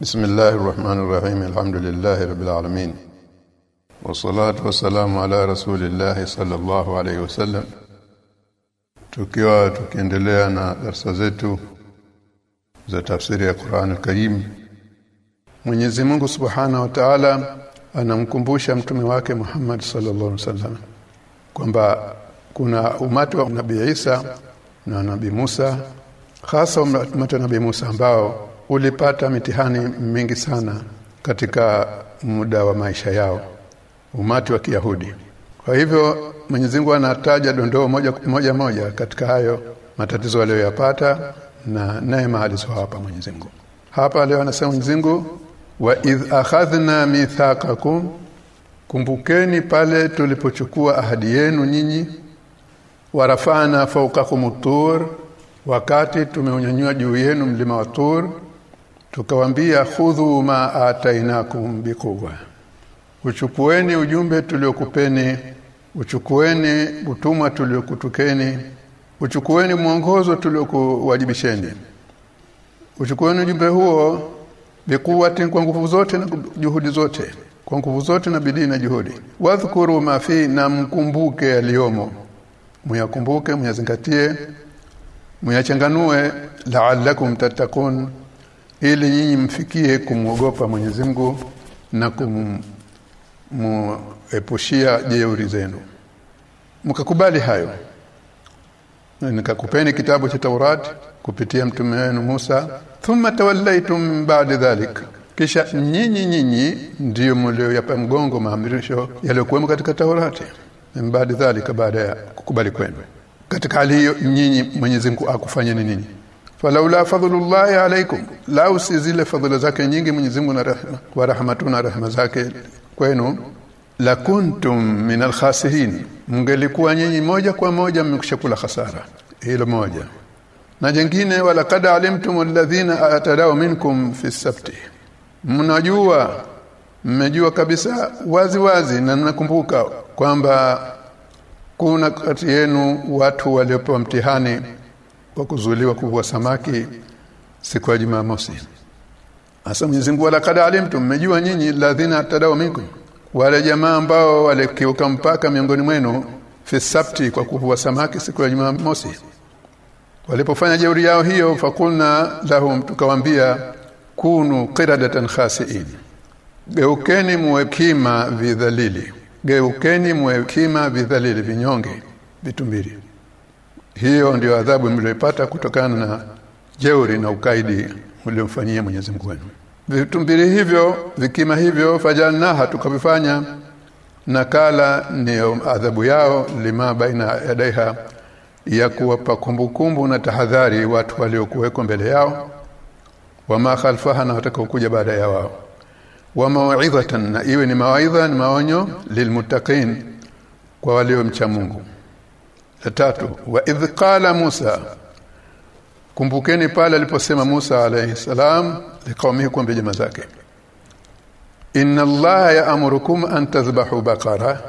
بسم الله الرحمن الرحيم الحمد لله رب العالمين والصلاة والسلام على رسول الله صلى الله عليه وسلم tukiwa tukiendelea na darasa zetu za tafsiri ya Qur'an al-Karim Mwenyezi Mungu Subhanahu wa Ta'ala anamkumbusha mtume wake Muhammad sallallahu alaihi wasallam kwamba kuna umati wa Nabii Isa na Nabii Musa hasa umati wa Nabii Musa ambao ulipata mitihani mingi sana katika muda wa maisha yao umati wa Kiyahudi. Kwa hivyo Mwenyezi Mungu anataja dondoo moja moja moja katika hayo matatizo aliyoyapata na neema alizowapa Mwenyezi Mungu. Hapa leo anasema Mwenyezi Mungu wa idh akhadhna mithaqakum kumbukeni pale tulipochukua ahadi yenu nyinyi warafana fawqakum tur wakati tumeunyanyua juu yenu mlima wa tur tukawambia khudhu ma atainakum biquwa uchukueni ujumbe tuliokupeni uchukueni utumwa tuliokutukeni uchukueni mwongozo tuliokuwajibisheni. Uchukueni ujumbe huo bikuwati kwa nguvu zote na juhudi zote kwa nguvu zote na bidii na juhudi. Wadhkuru ma fi na mkumbuke yaliomo muyakumbuke muyazingatie muyachanganue la'allakum tattaqun ili nyinyi mfikie kumwogopa Mwenyezi Mungu na kumuepushia jeuri zenu. Mkakubali hayo. Nikakupeni kitabu cha Taurat kupitia mtume wenu Musa thumma tawallaitum ba'da dhalik. Kisha nyinyi nyinyi ndiyo mlioyapa mgongo maamrisho yaliyokuwemo katika Taurati baada dhalika baada ya kukubali kwenu. Katika hali hiyo nyinyi Mwenyezi Mungu akufanya nini falaula fadlullahi alaikum lau si zile fadhila zake nyingi Mwenyezi Mungu na rahma wa rahmatuna rahma zake kwenu la kuntum min alkhasirin mngelikuwa nyinyi moja kwa moja mmekushakula hasara hilo moja. Na jingine walakad alimtum alladhina atadau minkum fi sabti. Mnajua mmejua kabisa wazi wazi na mnakumbuka kwamba kuna kati yenu watu waliopewa mtihani wa kuzuiliwa kuvua samaki siku ya Jumamosi. Hasa Mwenyezi Mungu wala alimtu mmejua nyinyi ladhina tadaw minkum wale jamaa ambao walikiuka mpaka miongoni mwenu fi sabti kwa kuvua samaki siku ya Jumamosi. Walipofanya jeuri yao hiyo fakulna lahum tukawambia kunu qiradatan khasiin. Geukeni muwekima vidhalili. Geukeni muwekima vidhalili vinyonge vitumbiri hiyo ndio adhabu mlioipata kutokana na jeuri na ukaidi mliomfanyia Mwenyezi Mungu wenu. Vitumbiri hivyo vikima hivyo fajalnaha tukavifanya nakala ni adhabu yao lima baina yadaiha ya kuwapa kumbukumbu na tahadhari watu waliokuweko mbele yao. Wama khalfaha na watakaokuja baada ya wao. Wa mau'izatan iwe ni mawaidha ni maonyo lilmuttaqin kwa waliomcha Mungu tatu wa idh qala Musa. Kumbukeni pale aliposema Musa alayhi salam liqaumihi kwa jamaa zake. Inna allaha ya'murukum an tadhbahu baqara.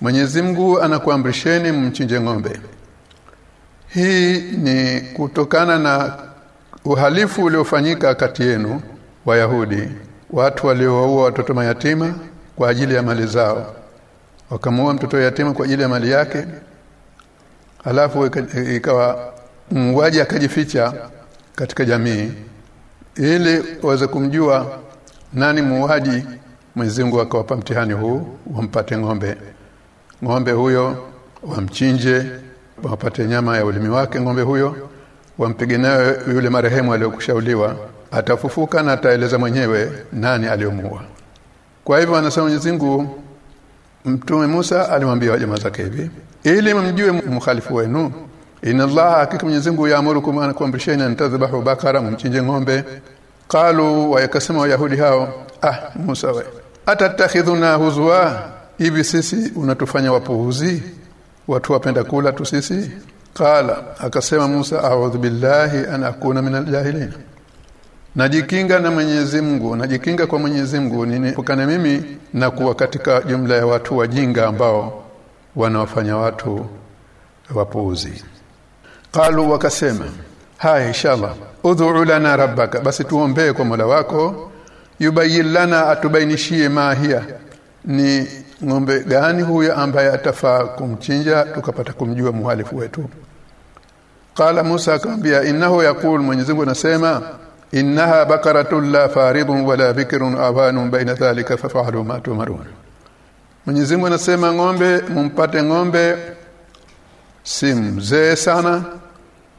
Mwenyezi Mungu anakuamrisheni mchinje ng'ombe. Hii ni kutokana na uhalifu uliofanyika kati yenu Wayahudi watu waliowaua watoto mayatima kwa ajili ya mali zao. Wakamuua mtoto yatima kwa ajili ya mali yake alafu ikawa muuaji akajificha katika jamii ili waweze kumjua nani muuaji Mwenyezi akawapa mtihani huu wampate ng'ombe. Ng'ombe huyo wamchinje wapate nyama ya ulimi wake ng'ombe huyo wampige nayo yule marehemu aliyokushauliwa atafufuka na ataeleza mwenyewe nani aliyomuua. Kwa hivyo anasema Mwenyezi Mungu Mtume Musa alimwambia jamaa zake hivi ili mjue mkhalifu wenu inna Allah hakika Mwenyezi Mungu yaamurukum an kuamrisheni an tadhbahu bakara mchinje ng'ombe. Qalu wa yakasema wayahudi hao ah Musa we atatakhidhuna huzwa? Hivi sisi unatufanya wapuuzi? Watu wapenda kula tu sisi? Qala akasema Musa a'udhu billahi an akuna minal jahilin najikinga na Mwenyezi Mungu. Najikinga kwa Mwenyezi Mungu. Ninepukane mimi na kuwa katika jumla ya watu wajinga ambao wanawafanya watu wapuuzi. Qalu wakasema haya inshallah ud'u lana rabbaka. Basi tuombee kwa Mola wako. Yubayyin lana atubainishie mahia ni ng'ombe gani huyo ambaye atafaa kumchinja tukapata kumjua muhalifu wetu? Qala Musa akamwambia innahu yaqul. Mwenyezi Mungu anasema innaha baqaratun la faridun wala bikrun awanun baina ذلك ففعلوا ma tumarun Mwenyezi Mungu anasema ng'ombe mumpate ng'ombe si mzee sana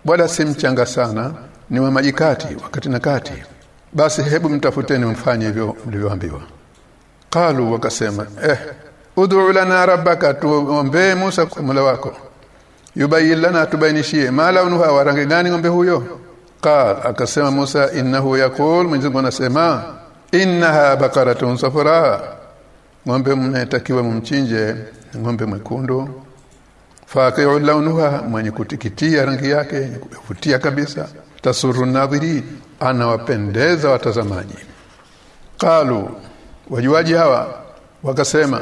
wala si mchanga sana ni wa majikati wakati na kati. Basi hebu mtafuteni mfanye hivyo mlivyoambiwa. Qalu wakasema eh ud'u lana rabbaka tuombe Musa kwa Mola wako. Yubayyin lana tubainishie. Mala unuha wa rangi gani ng'ombe huyo qal akasema Musa innahu yaqul Mwenyezi anasema innaha baqaratun safra ng'ombe mnatakiwa mumchinje ng'ombe mwekundu. Faqi'u launuha mwenye kutikitia rangi yake kuvutia kabisa. Tasuru nadhiri anawapendeza watazamaji. Qalu wajuaji hawa wakasema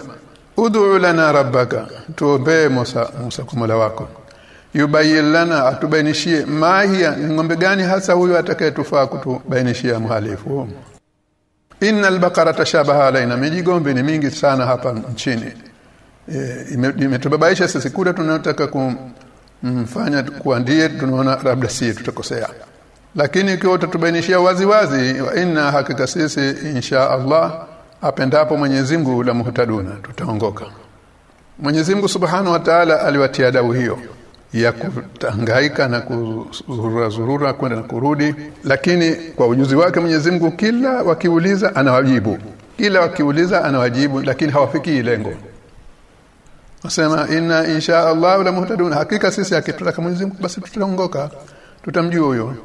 ud'u lana rabbaka tuombe Musa Musa kwa Mola wako yubayyin lana atubainishie mahia. Ni ng'ombe gani hasa huyu atakayetufaa kutubainishia mhalifu? Innal baqara tashabaha alaina mijigombe ni mingi sana hapa nchini. E, imetubabaisha ime sisi. Kule tunataka kumfanya kuandie tunaona labda si tutakosea. Lakini ikiwa utatubainishia wazi wazi wa inna hakika sisi insha Allah apendapo Mwenyezi Mungu la muhtaduna tutaongoka. Mwenyezi Mungu Subhanahu wa Ta'ala aliwatia adabu hiyo ya kutangaika na kuzurura zurura kwenda na kurudi. Lakini kwa ujuzi wake Mwenyezi Mungu kila wakiuliza anawajibu. Kila wakiuliza anawajibu lakini hawafiki lengo. Nasema inna insha Allah la muhtadun. Hakika sisi akitutaka Mwenyezi Mungu basi tutaongoka. Tutamjua huyo.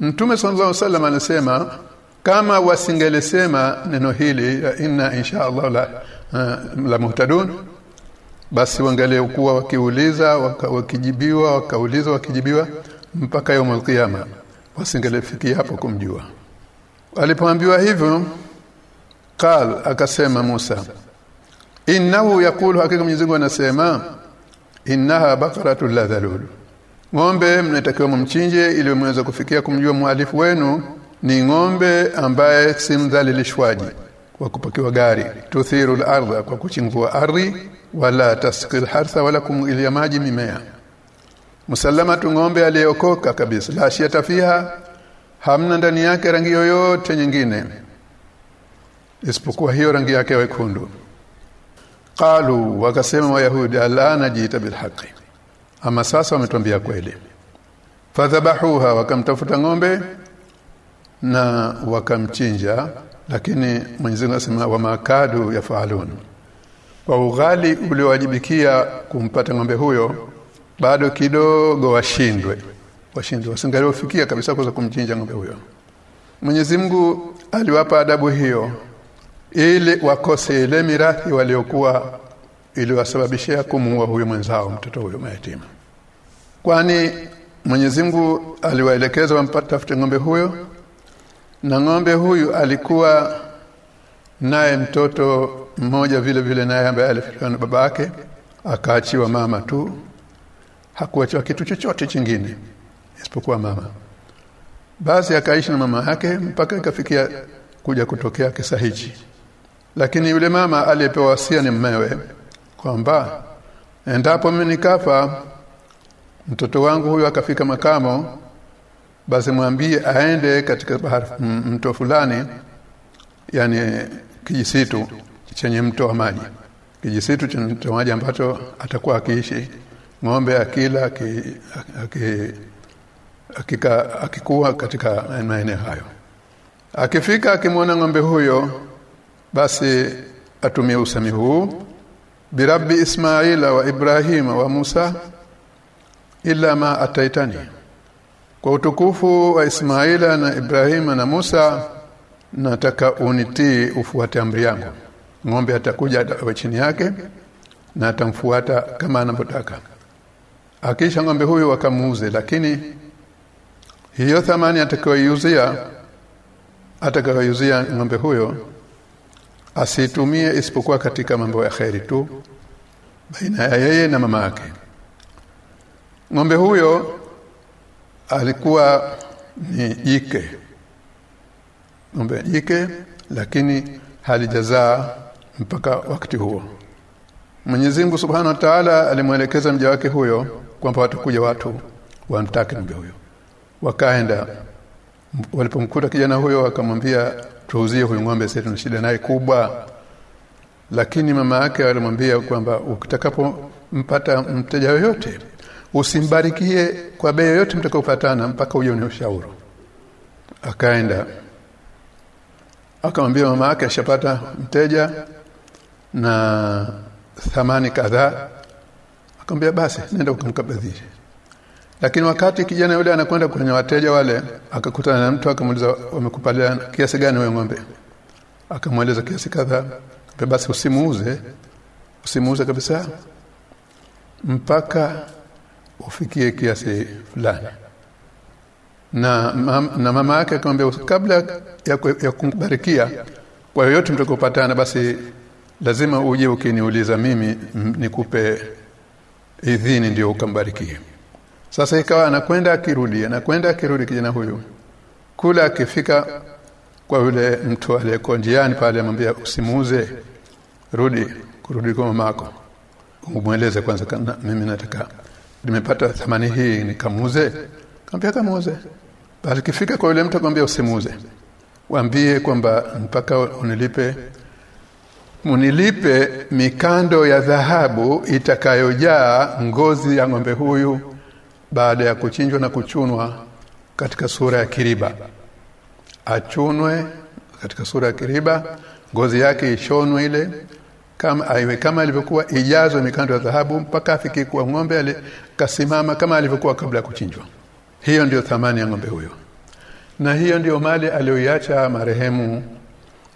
Mtume sallallahu alaihi wasallam anasema kama wasingelesema neno hili inna insha Allah la, uh, la muhtadun basi wangaliokuwa wakiuliza wakijibiwa wakauliza wakijibiwa mpaka yaumul qiyama. Wasingelefikia hapo kumjua. Alipoambiwa hivyo qal akasema Musa innahu yakulu hakika Mwenyezi Mungu anasema innaha baqaratul ladhalul ng'ombe mnatakiwa mumchinje ili mweze kufikia kumjua mwalifu wenu. Ni ng'ombe ambaye si mdhalilishwaji kwa kupakiwa gari. Tuthiru al-ardha kwa kuchingua ardhi wala tasqil hartha wala kumilia maji mimea. Musallama ng'ombe aliyeokoka kabisa. La shiata fiha hamna ndani yake rangi yoyote nyingine isipokuwa hiyo rangi yake wekundu. Qalu wakasema wayahudi alana jita bilhaqi. Ama sasa wametwambia kweli. Fadhabahuha wakamtafuta ng'ombe na wakamchinja lakini Mwenyezi Mungu asema wa makadu yafalun. Kwa ughali uliowajibikia kumpata ng'ombe huyo bado kidogo washindwe. Washindwe wasingaliofikia kabisa kuweza kumchinja ng'ombe huyo. Mwenyezi Mungu aliwapa adabu hiyo ili wakose ile mirathi waliokuwa iliwasababishia kumuua huyo mwenzao mtoto huyo mayatima. Kwani Mwenyezi Mungu aliwaelekeza wampatafute ng'ombe huyo na ng'ombe huyu alikuwa naye mtoto mmoja vile vile naye ambaye alifikiwa na babake akaachiwa mama tu. Hakuachiwa kitu chochote chingine isipokuwa mama. Basi akaishi na mama yake mpaka ikafikia kuja kutokea kisa hichi. Lakini yule mama aliyepewa wasia ni mmewe kwamba endapo mimi nikafa mtoto wangu huyu akafika makamo basi mwambie aende katika bahari mto fulani yani kijisitu chenye mto wa maji. Kijisitu chenye mto wa maji ambacho atakuwa akiishi. Ng'ombe akila akika akikuwa katika maeneo hayo. Akifika akimwona ng'ombe huyo basi atumie usemi huu. Birabbi ismaila wa ibrahima wa musa illa ma ataitani kwa utukufu wa Ismaila na Ibrahima na Musa nataka unitii ufuate amri yangu. Ng'ombe atakuja awe chini yake na atamfuata kama anavyotaka. Akisha ng'ombe huyu wakamuuze lakini hiyo thamani atakayoiuzia atakayoiuzia ng'ombe huyo asitumie isipokuwa katika mambo ya kheri tu baina ya yeye na mama yake. Ng'ombe huyo alikuwa ni jike. Ng'ombe jike lakini halijazaa mpaka wakati huo. Mwenyezi Mungu Subhanahu wa Ta'ala alimwelekeza mja wake huyo kwamba watakuja watu wamtake ng'ombe huyo. Wakaenda. Walipomkuta kijana huyo akamwambia tuuzie huyu ng'ombe sasa tuna shida naye kubwa. Lakini mama yake alimwambia kwamba ukitakapompata mteja yoyote usimbarikie kwa bei yoyote mtakayopatana mpaka uje ushauri. Akaenda. Akamwambia mama yake ashapata mteja na thamani kadhaa. Akamwambia basi nenda ukamkabidhi lakini wakati kijana yule anakwenda kwenye wateja wale akakutana na mtu akamuuliza wamekupalia kiasi gani wewe ng'ombe? Akamweleza kiasi kadhaa. Basi usimuuze. Usimuuze kabisa. Mpaka ufikie kiasi fulani. Na, na mama yake akamwambia kabla ya, ya kumbarikia kwa yoyote mtakopatana basi lazima uje ukiniuliza mimi nikupe idhini ndio ukambarikie. Sasa ikawa anakwenda akirudi anakwenda akirudi kijana huyu. Kula akifika kwa yule mtu aliyeko njiani pale amwambia usimuuze rudi kurudi kwa mamako. Umweleze kwanza mimi nataka nimepata thamani hii nikamuuze? Kambia kamuze bali kifika kwa yule mtu akamwambia usimuze waambie kwamba mpaka unilipe munilipe mikando ya dhahabu itakayojaa ngozi ya ng'ombe huyu baada ya kuchinjwa na kuchunwa katika sura ya kiriba. Achunwe katika sura ya kiriba ngozi yake ishonwe ile kama aiwe kama alivyokuwa ijazo mikando ya dhahabu mpaka afike kuwa ng'ombe ale kasimama kama alivyokuwa kabla ya kuchinjwa. Hiyo ndiyo thamani ya ng'ombe huyo. Na hiyo ndiyo mali aliyoiacha marehemu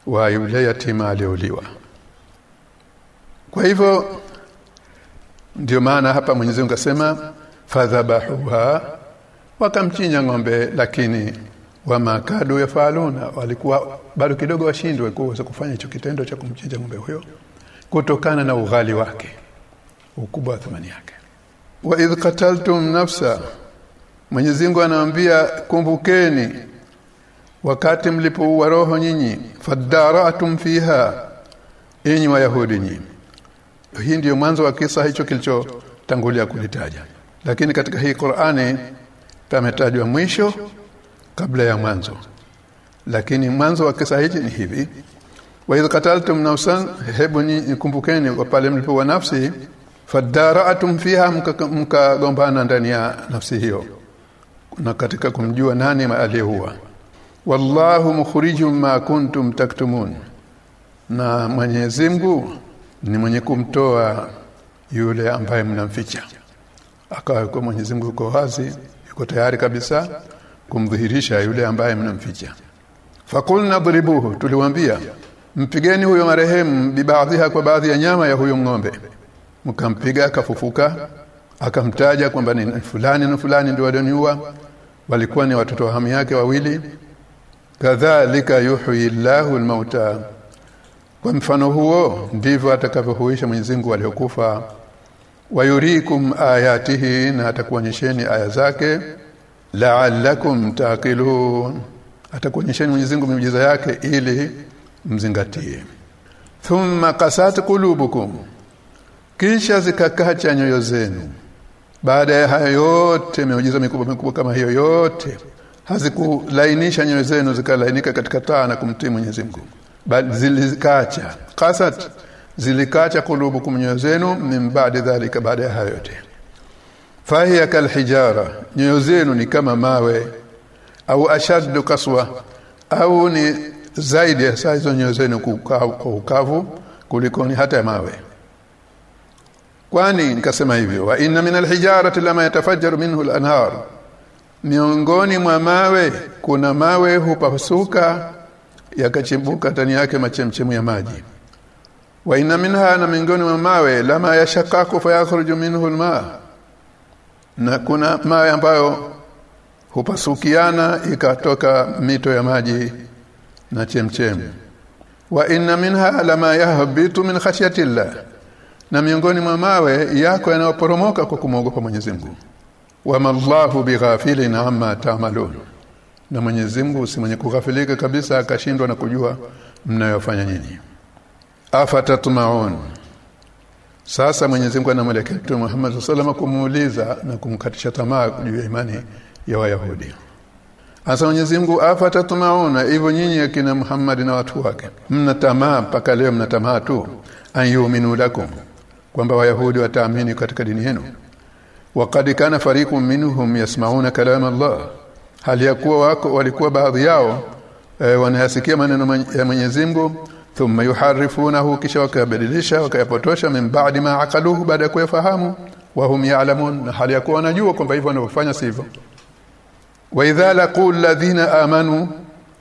wa yule yatima aliyouliwa kwa hivyo ndio maana hapa Mwenyezi Mungu asema fadhabahuha wakamchinja ng'ombe lakini wamakadu yafaluna walikuwa bado kidogo washindwe kuweza kufanya hicho kitendo cha kumchinja ng'ombe huyo kutokana na ughali wake ukubwa wa thamani yake. Wa idh qataltum nafsa Mwenyezi Mungu anawaambia kumbukeni wakati mlipouwa roho nyinyi fadaratum fiha enyi wayahudi nyinyi. Hii ndiyo mwanzo wa kisa hicho kilichotangulia kulitaja. Lakini katika hii Qur'ani pametajwa mwisho kabla ya mwanzo. Lakini mwanzo wa kisa hichi ni hivi wa idh qataltum nafsan hebu kumbukeni pale mlipoua nafsi fadara'atum fiha mkagombana ndani ya nafsi hiyo na katika kumjua nani aliyeua wallahu mukhrijum ma kuntum taktumun na Mwenyezi Mungu ni mwenye kumtoa yule ambaye mnamficha. Akawa kwa Mwenyezi Mungu yuko wazi yuko tayari kabisa kumdhihirisha yule ambaye mnamficha. Fakulna dribuhu tuliwaambia mpigeni huyo marehemu bibaadhiha kwa baadhi ya nyama ya huyo ng'ombe. Mkampiga akafufuka akamtaja kwamba ni fulani na fulani ndio walioniua. Walikuwa ni watoto wa hamu yake wawili. Kadhalika yuhyi Allahu almauta. Kwa mfano huo ndivyo atakavyohuisha Mwenyezi Mungu waliokufa wayurikum ayatihi na atakuonyesheni aya zake. La'allakum taqilun. Atakuonyesheni Mwenyezi Mungu miujiza yake ili mzingatie. Thumma qasat qulubukum. Kisha zikakacha nyoyo zenu. Baada ya hayo yote miujiza mikubwa mikubwa kama hiyo yote hazikulainisha nyoyo zenu zikalainika katika taa na kumtii Mwenyezi Mungu. Bali zilikacha. Qasat zilikacha kulubukum nyoyo zenu min baada dhalika baada ya hayo yote. Fahiya kalhijara nyoyo zenu ni kama mawe au ashaddu kaswa au ni zaidi ya saa hizo nyoyo zenu kwa ukavu kuliko ni hata mawe. Kwani nikasema hivyo wa inna min alhijarati lama yatafajjaru minhu alanhar. Miongoni mwa mawe kuna mawe hupasuka yakachimbuka ndani yake machemchemu ya maji. Wa inna minha na miongoni mwa mawe lama yashakaku fayakhruju minhu alma. Na kuna mawe ambayo hupasukiana ikatoka mito ya maji na chemchem wa inna minha lama yahbitu min khashyati llah na miongoni mwa mawe yako yanayoporomoka kwa kumwogopa Mwenyezi Mungu. Wama Allahu bighafilin amma ta'malun. Na Mwenyezi Mungu si mwenye kughafilika kabisa akashindwa na kujua mnayofanya nyinyi afatatmaun sasa Mwenyezi Mungu anamwelekea Mtume Muhammad sallallahu alaihi wasallam kumuuliza na kumkatisha tamaa juu ya imani ya Wayahudi Asa Mwenyezi Mungu afatatmauna hivyo nyinyi akina Muhammad na watu wake. Mna tamaa mpaka leo mna tamaa tu ayuminu lakum kwamba Wayahudi wataamini katika dini yenu. Waqad kana fariqun minhum yasmauna kalam Allah. Hali ya kuwa wako walikuwa baadhi yao e, wanayasikia maneno ya Mwenyezi Mungu thumma yuharifunahu kisha wakabadilisha wakayapotosha min ba'di ma aqaluhu baada ya kuyafahamu wa hum ya'lamun. Hali ya kuwa wanajua kwamba hivyo wanavyofanya sivyo wa idha laqul ladhina amanu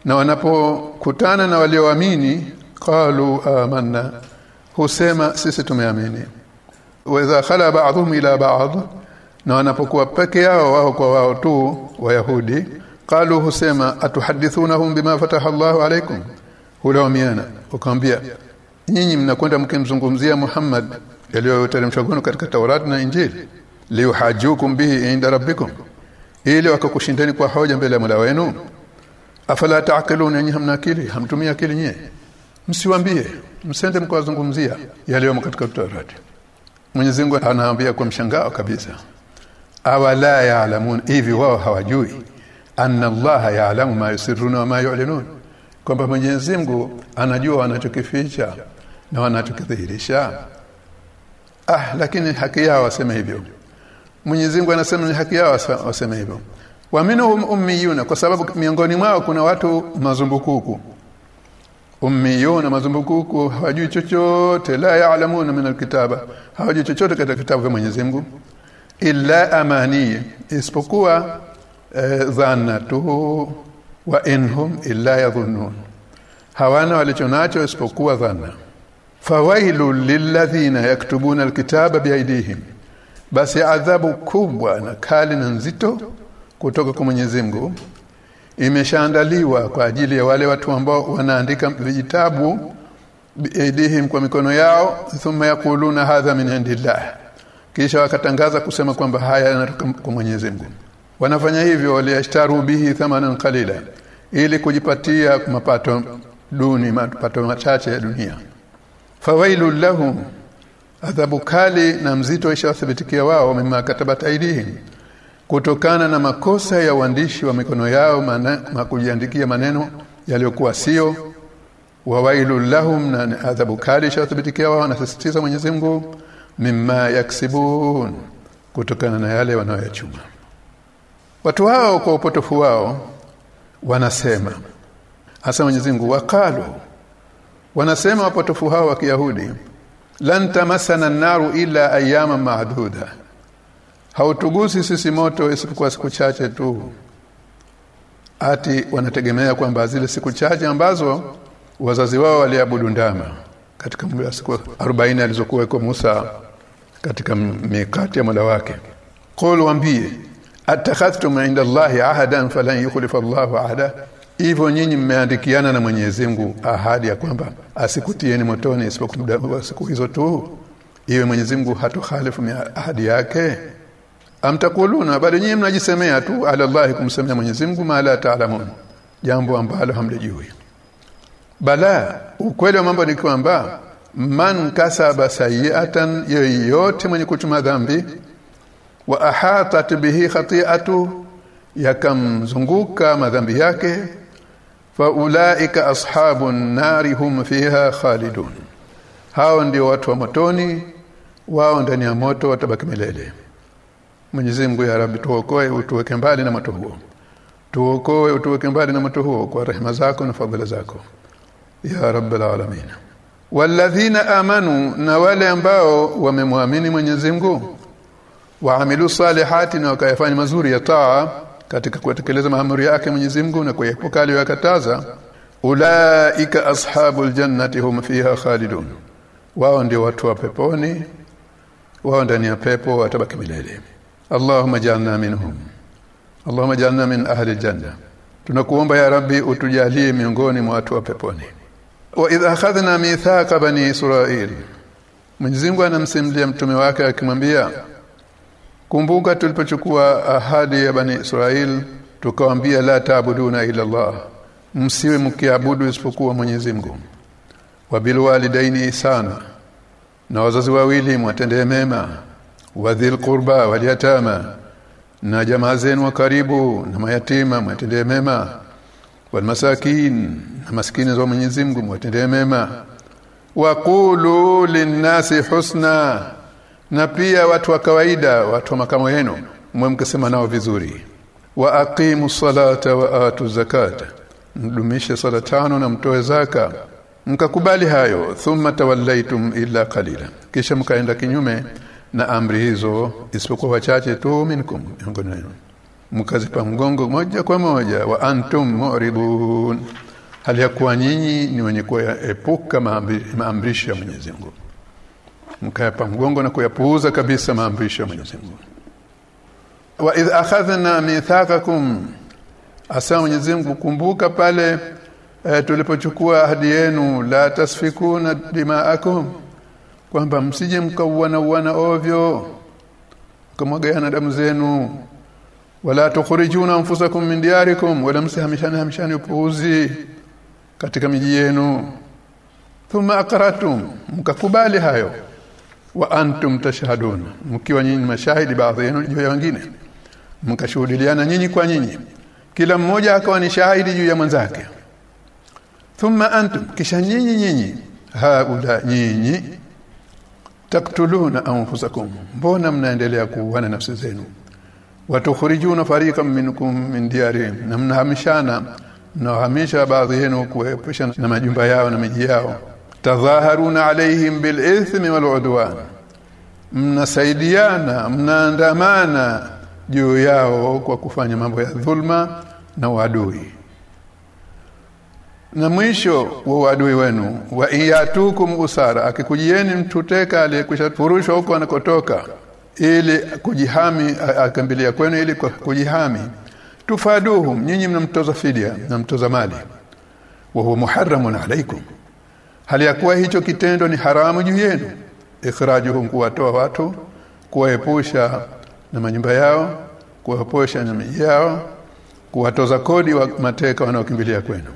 na wanapokutana na walioamini qalu amanna husema sisi tumeamini. Wa idha khala ba'dhum ila ba'd na wanapokuwa peke yao wao kwa wao tu wayahudi qalu husema atuhadithunahum bima fataha Allahu alaykum? Hulawmiana ukamwambia nyinyi mnakwenda mkimzungumzia Muhammad yaliyoteremshwa kwenu katika Taurat na Injili. Liuhajukum bihi inda rabbikum ili wakakushindeni kwa hoja mbele ya Mola wenu afala taaqilun nyinyi hamna akili hamtumia akili nyie. Msiwambie msende mkawazungumzia yaliyomo katika Torati Mwenyezi Mungu anaambia kwa mshangao kabisa awala yaalamun hivi wao hawajui anna Allah yaalamu ma yusirruna wa ma yu'linun kwamba Mwenyezi Mungu anajua wanachokificha na wanachokidhihirisha. Ah lakini haki yao waseme hivyo Mwenyezi Mungu anasema ni haki yao waseme hivyo. Wa minhum ummiyuna kwa sababu miongoni mwao kuna watu mazumbukuku. Ummiyuna mazumbukuku hawajui chochote la ya'lamuna min alkitaba hawajui chochote katika kitabu cha Mwenyezi Mungu illa amani isipokuwa eh, tu wa inhum illa yadhunnun. Hawana walichonacho isipokuwa dhanna. Fawailu lilladhina yaktubuna alkitaba biaidihim basi adhabu kubwa na kali na nzito kutoka kwa Mwenyezi Mungu imeshaandaliwa kwa ajili ya wale watu ambao wanaandika vijitabu biaidihim kwa mikono yao thumma yakuluna hadha min indillah. Kisha wakatangaza kusema kwamba haya yanatoka kwa Mwenyezi Mungu. Wanafanya hivyo waliashtaru bihi thamanan qalila ili kujipatia mapato duni mapato machache ya dunia. Fawailu lahum adhabu kali na mzito ishawathibitikia wao mima katabat aidihim. Kutokana na makosa ya uandishi wa mikono yao makujiandikia maneno yaliyokuwa sio wawailul lahum na adhabu kali ishawathibitikia wao anasisitiza Mwenyezi Mungu mimma yaksibun kutokana na yale wanayoyachuma. Watu hao kwa upotofu wao wanasema hasa Mwenyezi Mungu wakalu. Wanasema wapotofu hao wa Kiyahudi lan tamassana an-naru illa ayama ma'duda. Hautugusi sisi moto isipokuwa siku chache tu. Ati wanategemea kwamba zile siku chache ambazo wazazi wao waliabudu ndama katika muda siku 40 alizokuwa kwa Musa katika mikati ya Mola wake. Qul wambie atakhadhtum inda Allahi ahadan falan yukhlifa Allahu ahada hivyo nyinyi mmeandikiana na Mwenyezi Mungu ahadi ya kwamba asikutieni motoni isipokuwa siku hizo tu. Iwe Mwenyezi Mungu hatokhalifu ahadi yake. Amtakuluna bali nyinyi mnajisemea tu ala Allah kumsemea Mwenyezi Mungu la taalamun. Jambo ambalo hamlijui. Bala ukweli wa mambo ni kwamba man kasaba sayiatan yoyote mwenye kuchuma dhambi wa ahatat bihi khati'atu yakamzunguka madhambi yake faulaika ashabu nari hum fiha khalidun. Hao ndio watu wa motoni wao ndani ya moto watabaki milele. Mwenyezi Mungu ya Rabbi tuokoe utuweke mbali na moto huo. Tuokoe utuweke mbali na moto huo kwa rehema zako na fadhila zako. Ya rabbal alamin. Walladhina amanu na wale ambao wamemwamini Mwenyezi Mungu. Waamilu salihati na wakayafanya mazuri ya taa katika kutekeleza maamuri yake Mwenyezi Mungu na kuepuka aliyokataza ulaika ashabul jannati hum fiha khalidun. Wao ndio watu wa peponi wao ndani ya pepo watabaki milele. Allahumma ja'alna minhum Allahumma ja'alna min ahli janna tunakuomba ya rabbi utujalie miongoni mwa watu wa peponi. Wa idha akhadhna mithaqa bani israil. Mwenyezi Mungu anamsimulia mtume wake akimwambia kumbuka tulipochukua ahadi ya bani Israel tukawaambia la taabuduna ila Allah msiwe mkiabudu isipokuwa Mwenyezi Mungu. Wabil walidaini sana na wazazi wawili mwatendee mema wadhil qurba wal yatama na jamaa zenu wa karibu na mayatima mwatendee mema wal masakin na maskini za Mwenyezi Mungu mwatendee mema. Waqulu linnasi husna na pia watu wa kawaida watu wa makamo yenu mwe mkisema nao vizuri. Wa aqimu salata wa atu zakata. Mdumishe sala tano na mtoe zaka. Mkakubali hayo thumma tawallaitum illa qalila. Kisha mkaenda kinyume na amri hizo isipokuwa wachache tu minkum miongoni mkazipa mgongo moja kwa moja wa antum mu'ridun. Hali ya kuwa nyinyi ni wenye kuepuka maamrisho ya Mwenyezi Mungu mkayapa mgongo na kuyapuuza kabisa maamrisho ya Mwenyezi Mungu. Wa idh akhadhna mithaqakum asa Mwenyezi Mungu kumbuka pale e, tulipochukua ahadi yenu la tasfikuna dimaakum kwamba msije mkauana uana ovyo mkamwagana damu zenu. Wala tukhrijuna anfusakum min diyarikum wala msihamishana hamishani upuuzi katika miji yenu. Thumma aqratum mkakubali hayo wa antum tashhadun mkiwa nyinyi mashahidi baadhi yenu juu ya wengine mkashuhudiliana nyinyi kwa nyinyi kila mmoja akawa ni shahidi juu ya mwenzake. Thumma antum kisha nyinyi nyinyi haula nyinyi taktuluna anfusakum mbona mnaendelea kuuana nafsi zenu? Watukhrijuna fariqan minkum min diyarihim na mnahamishana mnawahamisha baadhi yenu kuepusha na majumba yao na miji yao tadhaharuna ithmi wal udwan. Mnasaidiana mnaandamana juu yao kwa kufanya mambo ya dhulma na uadui. Na mwisho wa uadui wenu wa iyatukum usara akikujieni mtuteka aliyekushafurushwa huko anakotoka ili kujihami akambilia kwenu ili kujihami. Tufaduhum nyinyi mnamtoza fidia mnamtoza mali. Wa huwa muharramun alaikum hali ya kuwa hicho kitendo ni haramu juu yenu. Ikhrajuhum kuwatoa watu kuwaepusha na manyumba yao kuwaepusha na miji yao kuwatoza kodi wa mateka wanaokimbilia kwenu.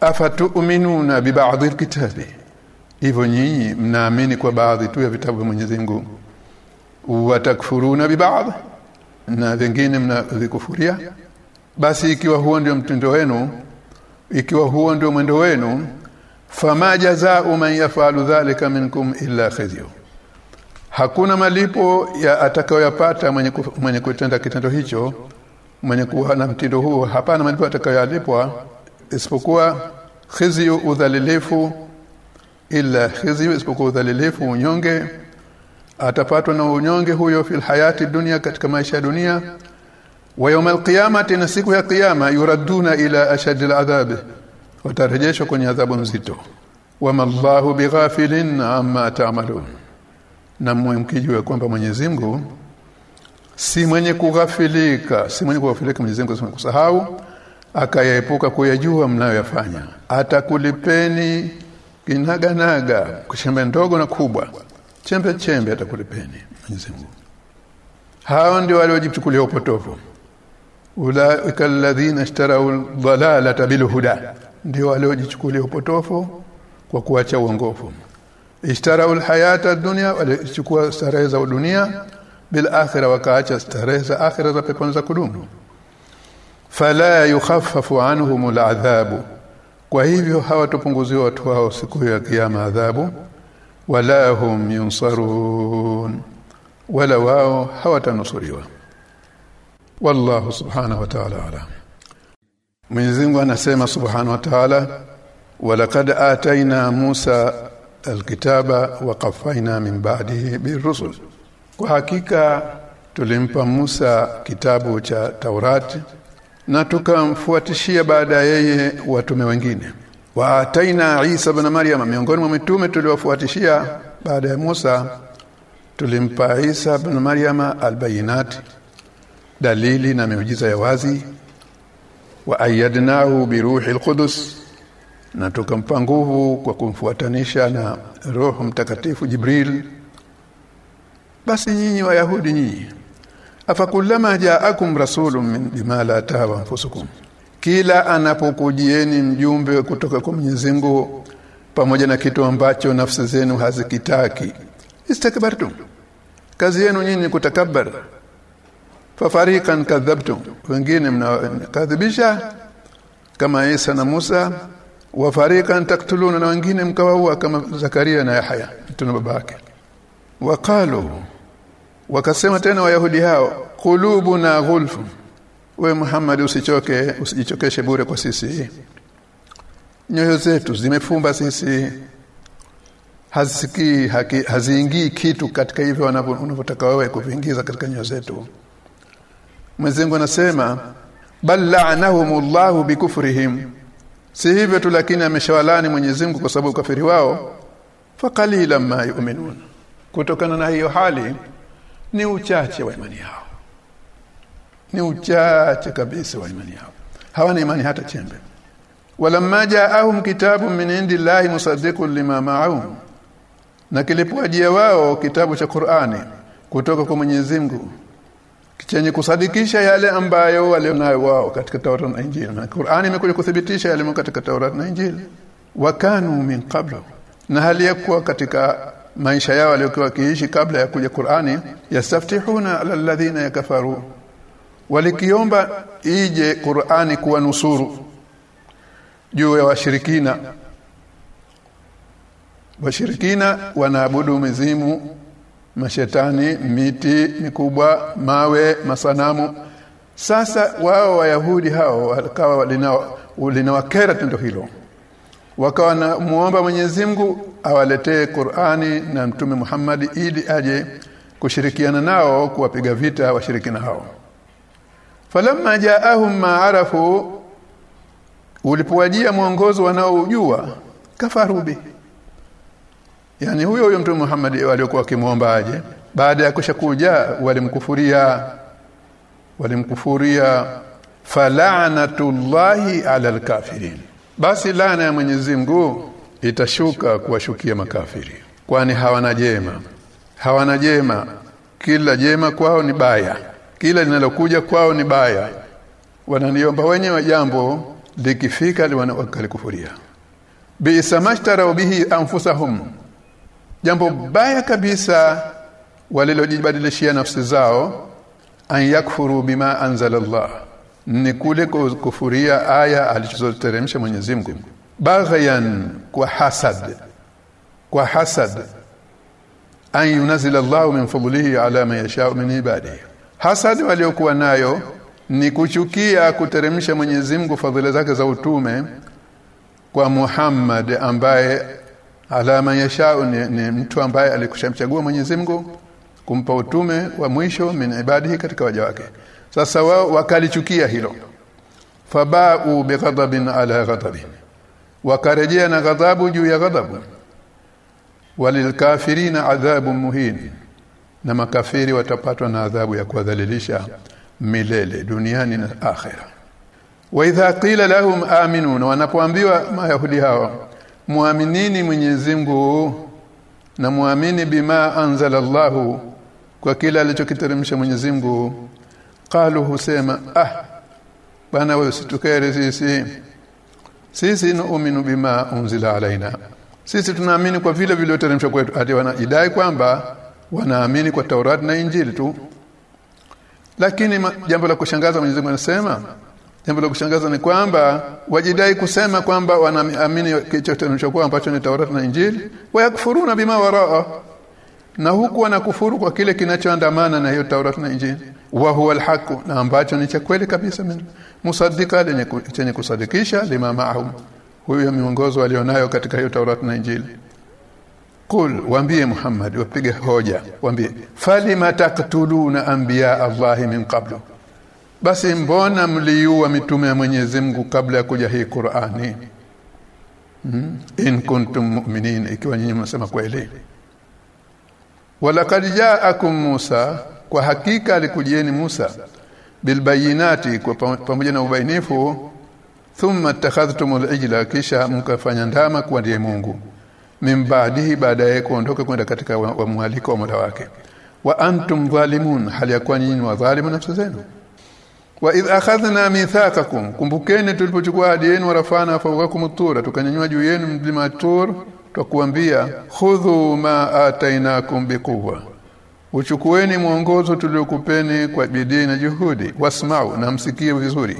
Afatu'minuna bi ba'dhi alkitabi? Hivyo nyinyi mnaamini kwa baadhi tu ya vitabu vya Mwenyezi Mungu. Watakfuruna bi ba'dhi? Na vingine mnavikufuria? Basi ikiwa huo ndio mtindo wenu ikiwa huo ndio mwendo wenu fama jazaa'u man yafalu dhalika minkum illa khizyu. Hakuna malipo ya atakayoyapata mwenye mwenye kutenda kitendo hicho mwenye kuwa na mtindo huo. Hapana malipo atakayolipwa isipokuwa khizyu udhalilifu. Illa khizyu isipokuwa udhalilifu unyonge. Atapatwa na unyonge huyo fil hayati dunia katika maisha ya dunia. Wa yawmal qiyamati na siku ya kiyama yuraduna ila ashadil adhab watarejeshwa kwenye adhabu nzito. Wama Allahu bighafilin amma ta'malun. Na mkijua kwamba Mwenyezi Mungu si mwenye kughafilika si mwenye kughafilika Mwenyezi Mungu kusahau akayaepuka kuyajua mnayoyafanya. Atakulipeni kinaganaga kuchembe ndogo na kubwa. Chembe chembe atakulipeni Mwenyezi Mungu. Hao ndio waliojichukulia upotofu ulaika alladhina ishtarau dhalalata bilhuda ndio waliojichukulia upotofu kwa kuacha uongofu. Ishtarau alhayata dunya walichukua starehe za dunia bil akhirah wakaacha starehe za akhirah za peponi za kudumu. Fala yukhaffafu anhum aladhabu kwa hivyo hawatopunguziwa watu wao siku ya kiyama adhabu wala hum yunsarun wala wao hawatanusuriwa wallahu subhanahu wa ta'ala alam Mwenyezi Mungu anasema subhanahu wa ta'ala walaqad ataina Musa alkitaba wa qafaina min ba'dihi birusul. Kwa hakika tulimpa Musa kitabu cha Taurati na tukamfuatishia baada yeye watume wengine. Wa ataina Isa ibn Maryam miongoni mwa mitume tuliwafuatishia baada ya Musa tulimpa Isa ibn Maryam albayinati dalili na miujiza ya wazi wa ayyadnahu biruhi alqudus na tukampa nguvu kwa kumfuatanisha na roho mtakatifu Jibril. Basi nyinyi wayahudi nyinyi afakullama ja'akum rasulun min bima la tahwa anfusukum kila anapokujieni mjumbe kutoka kwa Mwenyezi pamoja na kitu ambacho nafsi zenu hazikitaki istakbartum kazi yenu nyinyi kutakabbar fafariqan kadhabtum. Wengine mnakadhibisha kama Isa na Musa. Wa fariqan taktuluna na wengine mkawaua kama Zakaria na Yahya tuna babake waqalu wakasema tena wayahudi hao qulubuna ghulf we Muhammad usichoke usijichokeshe bure kwa sisi. Nyoyo zetu zimefumba sisi. Hazisikii haziingii kitu katika hivyo wanavyotaka wewe kuviingiza katika nyoyo zetu Mwenyezi anasema bal la'anahumullahu bikufrihim. Si hivyo tu lakini ameshawalani Mwenyezi Mungu kwa sababu ukafiri wao. Faqalila ma yu'minun. Kutokana na hiyo hali ni uchache wa imani yao. Ni uchache kabisa wa imani yao. Hawana imani hata chembe. Walamma ja'ahum kitabun min indillahi musaddiqun lima ma'ahum. Na kilipowajia wao kitabu cha Qur'ani kutoka kwa Mwenyezi Mungu chenye kusadikisha yale ambayo walionayo wao katika Taurat na Injili. Na Qur'ani imekuja kuthibitisha yale katika Taurat na Injili. Wakanu min qablu na hali yakuwa katika maisha yao waliokuwa kiishi kabla ya kuja Qur'ani yastaftihuna ala alladhina yakafaru. Walikiomba ije Qur'ani kuwa nusuru juu ya washirikina. Washirikina wanaabudu mizimu mashetani miti mikubwa mawe masanamu. Sasa wao wayahudi hao wakawa linawakera tendo hilo. Wakawa na muomba Mwenyezi Mungu awaletee Qur'ani na Mtume Muhammad ili aje kushirikiana nao kuwapiga vita washirikina hao. Falamma jaahum ma arafu ulipowajia mwongozo wanaoujua kafarubi yani huyo huyo mtume Muhammad aliyokuwa akimuomba aje baada ya kushakuja walimkufuria walimkufuria fala'natullahi 'ala alkafirin. Basi laana ya Mwenyezi Mungu itashuka kuwashukia makafiri. Kwani hawana jema? Hawana jema. Kila jema kwao ni baya. Kila linalokuja kwao ni baya. Wananiomba wenyewe jambo likifika walikufuria bi samashtara bihi anfusahum jambo baya kabisa walilojibadilishia nafsi zao an yakfuru bima anzala Allah ni kule kufuria aya alizoteremsha Mwenyezi Mungu. Baghayan kwa hasad kwa hasad an yunzila Allah min fadlihi ala man yasha min ibadihi. Hasad waliokuwa nayo ni kuchukia kuteremsha Mwenyezi Mungu fadhila zake za utume kwa Muhammad ambaye alama yashau ni, ni mtu ambaye alikushamchagua Mwenyezi Mungu kumpa utume wa mwisho min ibadihi katika waja wake. Sasa wao wakalichukia hilo. Fabau bighadabin ala ghadabin. Wakarejea na ghadhabu juu ya ghadhabu. Walilkafirina adhabu muhin. Na makafiri watapatwa na adhabu ya kuwadhalilisha milele duniani na akhera. Wa idha qila lahum aminu wanapoambiwa mayahudi hao muaminini Mwenyezi Mungu na muamini bima anzala Allah kwa kila alichokiteremsha Mwenyezi Mungu. Qalu husema ah bana wewe usitukere sisi. Sisi nuuminu bima unzila alaina sisi tunaamini kwa vile vilivyoteremshwa kwetu hadi wanajidai kwamba wanaamini kwa Taurati na Injili tu. Lakini jambo la kushangaza Mwenyezi Mungu anasema jambo la kushangaza ni kwamba wajidai kusema kwamba wanaamini kichote kwa ambacho ni Taurat na Injili wayakufuruna bima waraa. Na huku wanakufuru kwa kile kinachoandamana na hiyo Taurat na Injili. Wa huwa alhaq na ambacho ni cha kweli kabisa. Musaddika lenye kusadikisha lima ma'ahum. Huyo miongozo walionayo katika hiyo Taurat na Injili. Kul waambie Muhammad wapige hoja waambie falima mataktuluna anbiya Allah min qablu basi mbona mliua mitume ya Mwenyezi Mungu kabla ya kuja hii Qur'ani? Hmm? in kuntum mu'minin ikiwa nyinyi mnasema kweli. Walaqad ja'akum Musa kwa hakika alikujieni Musa bilbayinati kwa pamoja na ubainifu. Thumma takhadhtumul ijla kisha mkafanya ndama kuwa ndiye Mungu. Mimbaadihi baada baadaye kuondoka kwenda katika wamwaliko wa wa Mola wake. Wa antum dhalimun hali yakuwa nyinyi wadhalimu nafsi zenu wa idh akhadhna mithaqakum kumbukeni tulipochukua ahadi yenu warafana fawqakum tura tukanyanyua juu yenu mlima tur tukakuambia khudhu ma atainakum biquwa uchukueni mwongozo tuliokupeni kwa bidii na juhudi wasmau na msikie vizuri.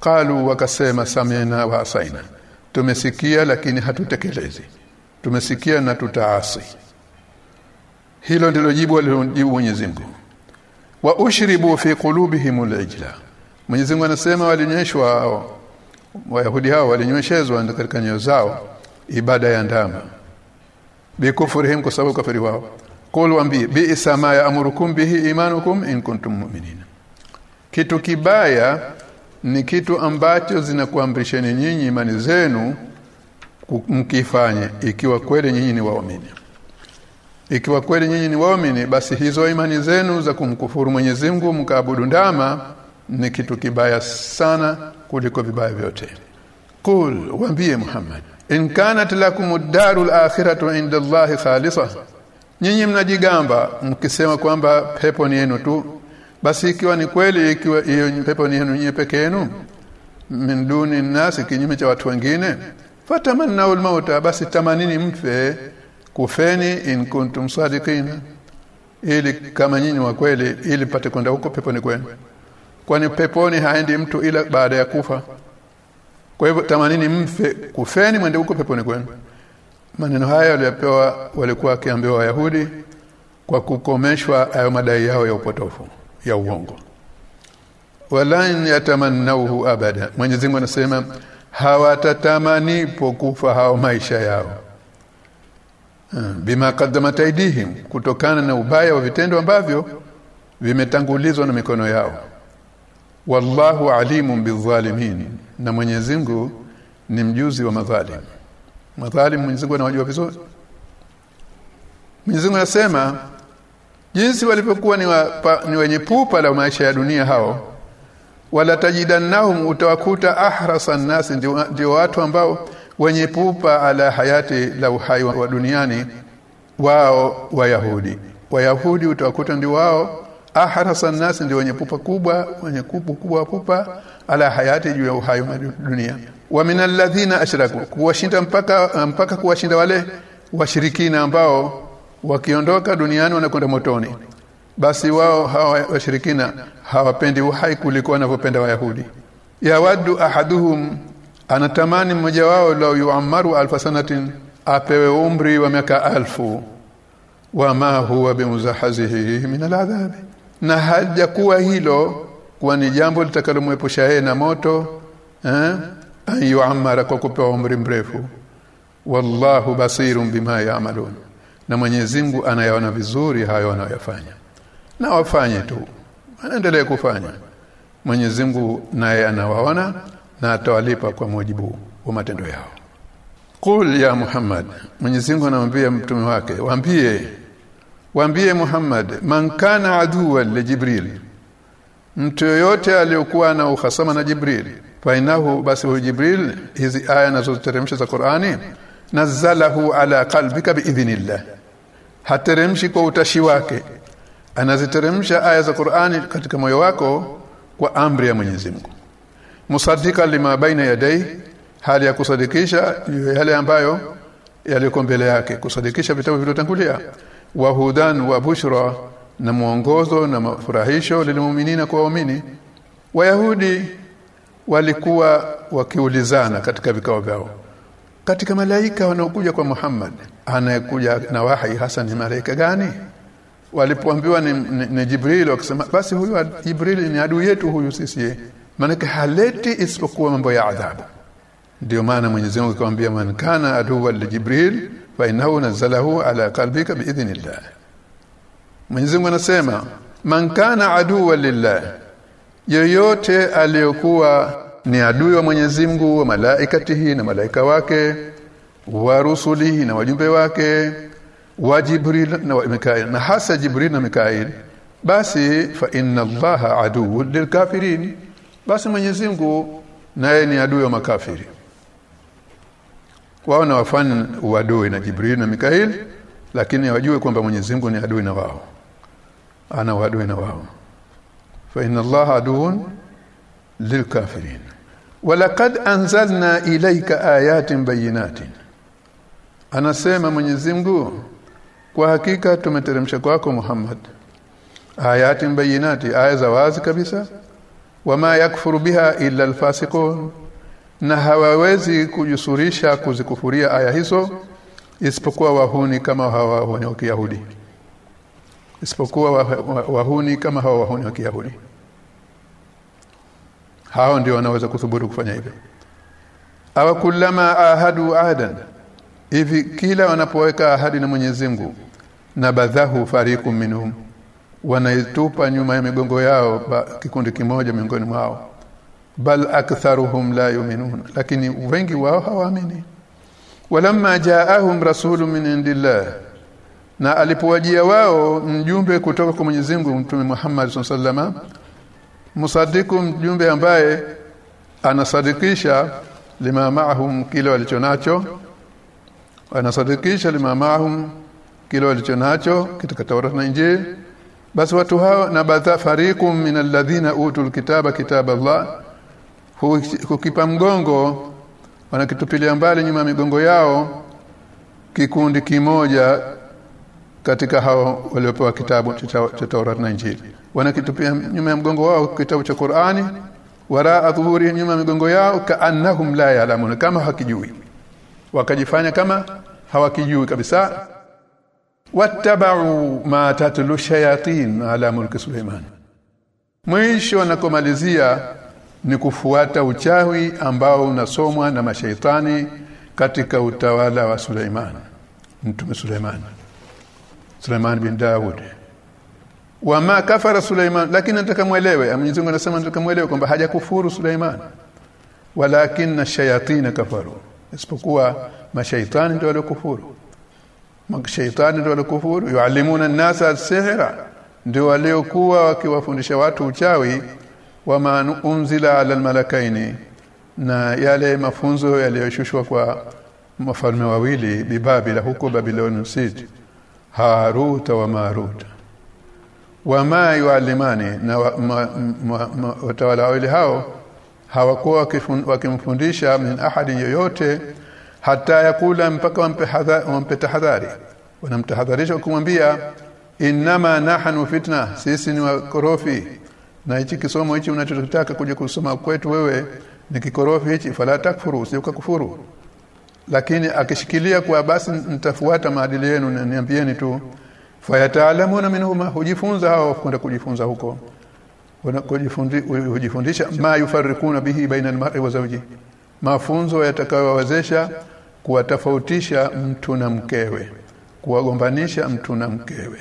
Qalu wakasema samina wa asaina. Tumesikia lakini hatutekelezi. Tumesikia na tutaasi. Hilo ndilo jibu alilojibu Mwenyezi Mungu wa ushribu fi qulubihim al-ijla. Mwenyezi Mungu anasema walinyeshwa Wayahudi hao walinyweshezwa katika nyoyo zao ibada ya ndama. Bikufurihim kwa sababu kafiri wao. Qul wambi bi'sa ya ya'murukum bihi imanukum in kuntum mu'minin. Kitu kibaya ni kitu ambacho zinakuamrisheni nyinyi imani zenu mkifanye ikiwa kweli nyinyi ni waamini ikiwa kweli nyinyi ni waumini basi hizo imani zenu za kumkufuru Mwenyezi Mungu mkaabudu ndama ni kitu kibaya sana kuliko vibaya vyote. Qul waambie Muhammad in kanat lakum ad-darul akhiratu inda Allah khalisa nyinyi mnajigamba mkisema kwamba pepo ni yenu tu. Basi ikiwa ni kweli ikiwa hiyo pepo ni yenu nyinyi peke yenu min duni nasi kinyume cha watu wengine fatamanna ul mauta basi tamanini mfe kufeni in kuntum sadiqin. Ili kama nyinyi wa kweli ili pate kwenda huko peponi kwenu. Kwani peponi haendi mtu ila baada ya kufa. Kwa hivyo tamanini mfe kufeni mwende huko peponi kwenu. Maneno haya waliyopewa walikuwa wakiambiwa wayahudi kwa kukomeshwa hayo madai yao ya upotofu ya uongo. Walan yatamannauhu abada. Mwenyezi Mungu anasema hawatatamani pokufa hao maisha yao bima qaddamat aidihim kutokana na ubaya wa vitendo ambavyo vimetangulizwa na mikono yao. Wallahu alimun bizzalimin na Mwenyezi Mungu ni mjuzi wa madhalim. Madhalim Mwenyezi Mungu anawajua vizuri. Mwenyezi Mungu anasema jinsi walivyokuwa ni, wa, ni wenye pupa la maisha ya dunia hao wala tajidannahum utawakuta ahrasan nasi ndio watu ambao wenye pupa ala hayati la uhai wa duniani wao wayahudi. Wayahudi utawakuta ndi wao. Ahrasa nas ndi wenye pupa kubwa wenye kupu kubwa pupa ala hayati juu ya uhai wa dunia. Wa min alladhina ashraku kuwashinda mpaka mpaka kuwashinda wale washirikina ambao wakiondoka duniani wanakwenda motoni. Basi wao hawa washirikina hawapendi uhai kuliko wanavyopenda wayahudi. Yawaddu ahaduhum anatamani mmoja wao lao yuamaru alfa sanatin apewe umri wa miaka alfu. Wama huwa bimuzahazihi min aladhabi. Na haja kuwa hilo kuwa ni jambo litakalomwepusha yeye na moto eh ayuamara kwa kupewa umri mrefu. Wallahu basirun bima ya'malun. Na Mwenyezi Mungu anayaona vizuri hayo wanayofanya na wafanye tu. Anaendelea kufanya. Mwenyezi Mungu naye anawaona na atawalipa kwa mujibu wa matendo yao. Qul ya Muhammad Mwenyezi Mungu anamwambia mtume wake waambie waambie Muhammad man kana aduwa li Jibril mtu yoyote aliyokuwa na uhasama na Jibril fainahu basi huyu Jibril hizi aya nazoteremsha za Qur'ani nazalahu ala qalbika biidhnillah hateremshi kwa utashi wake. Anaziteremsha aya za Qur'ani katika moyo wako kwa amri ya Mwenyezi Mungu musaddiqa lima baina yadai hali ya kusadikisha yale ambayo yaliko mbele yake. Kusadikisha vitabu vilivyotangulia. Wa hudan wa bushra na mwongozo na mafurahisho lilimuminina kwa waumini. Wayahudi walikuwa wakiulizana katika vikao vyao. Katika malaika wanaokuja kwa Muhammad anayekuja na wahi hasa ni malaika gani? Walipoambiwa ni, ni, ni Jibril wakisema basi huyu Jibril ni adui yetu huyu sisi maana haleti isipokuwa mambo ya adhabu. Ndio maana Mwenyezi Mungu akamwambia man kana aduwa li Jibril fa innahu nazalahu ala qalbika bi idhnillah. Mwenyezi Mungu anasema man kana aduwa lillah yoyote aliyokuwa ni adui wa Mwenyezi Mungu wa malaikatihi na malaika wake wa rusulihi na wajumbe wake wa Jibril na Mikail na hasa Jibril na Mikail basi fa inna Allaha aduwwul lilkafirin basi Mwenyezi Mungu naye ni adui wa makafiri. Wao na wafanya uadui na Jibril na Mikail lakini wajue kwamba Mwenyezi Mungu ni adui na wao. Ana wadui na wao. Fa inna allaha aduun lilkafirin walaqad anzalna ilayka ayatin bayyinatin. Anasema Mwenyezi Mungu kwa hakika tumeteremsha kwako Muhammad. Ayatin bayyinati aya za wazi kabisa wama yakfuru biha illa alfasiqun. Na hawawezi kujusurisha kuzikufuria aya hizo isipokuwa wahuni kama hawa wahuni wa Kiyahudi. Isipokuwa wahuni kama hawa wahuni wa Kiyahudi. Hao ndio wanaweza kuthubutu kufanya hivyo. Aw kullama ahadu ahadan. Hivi kila wanapoweka ahadi na Mwenyezi Mungu na badhahu fariqum minhum wanaitupa nyuma ya migongo yao ba, kikundi kimoja miongoni mwao. Bal aktharuhum la yu'minun. Lakini wengi wao hawaamini. Walamma jaahum rasulun min indillah. Na alipowajia wao mjumbe kutoka kwa Mwenyezi Mungu Mtume Muhammad sallallahu musadiku mjumbe ambaye anasadikisha lima maahum kile walichonacho anasadikisha lima maahum kile walichonacho katika na Injili basi watu hao na badha fariqum min alladhina utul kitaba kitaba Allah hukipa mgongo wanakitupilia mbali nyuma ya migongo yao kikundi kimoja katika hao waliopewa kitabu cha Taurat na Injili. Wanakitupia nyuma ya mgongo wao kitabu cha Qur'ani waraa dhuhuri nyuma ya migongo yao kaanahum la ya'lamun kama hakijui. Wakajifanya kama hawakijui kabisa wattabau ma tatlu shayatin ala mulki Suleiman mwisho anakomalizia ni kufuata uchawi ambao unasomwa na mashaitani katika utawala wa Suleiman mtume Suleiman Suleiman bin Daud. Wama kafara Suleiman lakini nataka muelewe Mwenyezi Mungu anasema nataka muelewe kwamba hajakufuru Suleiman walakin shayatin kafaru isipokuwa mashaitani ndio waliokufuru mashaitani ndio walikufuru yuallimuna an-nasa as-sihra. Ndio waliokuwa wakiwafundisha watu uchawi. Wama unzila ala al-malakaini na yale mafunzo yaliyoshushwa kwa mafalme wawili bibabila huko Babylon City Harut wa Marut. Wama yuallimani na watawala wawili hao hawakuwa wakimfundisha min ahadi yoyote hata yakula mpaka wampe hadhari wampe tahadhari. Wanamtahadharisha kumwambia inama nahnu fitna sisi ni wakorofi. Na hichi kisomo hichi unachotaka kuja kusoma kwetu wewe ni kikorofi hichi fala takfuru usikufuru lakini akishikilia kwa basi nitafuata maadili yenu na niambieni tu fayataalamuna minhuma hujifunza hao kwenda kujifunza huko. Hujifundisha ma yufarikuna bihi baina almar'i wa zawji. Mafunzo yatakayowawezesha kuwatofautisha mtu na mkewe kuwagombanisha mtu na mkewe.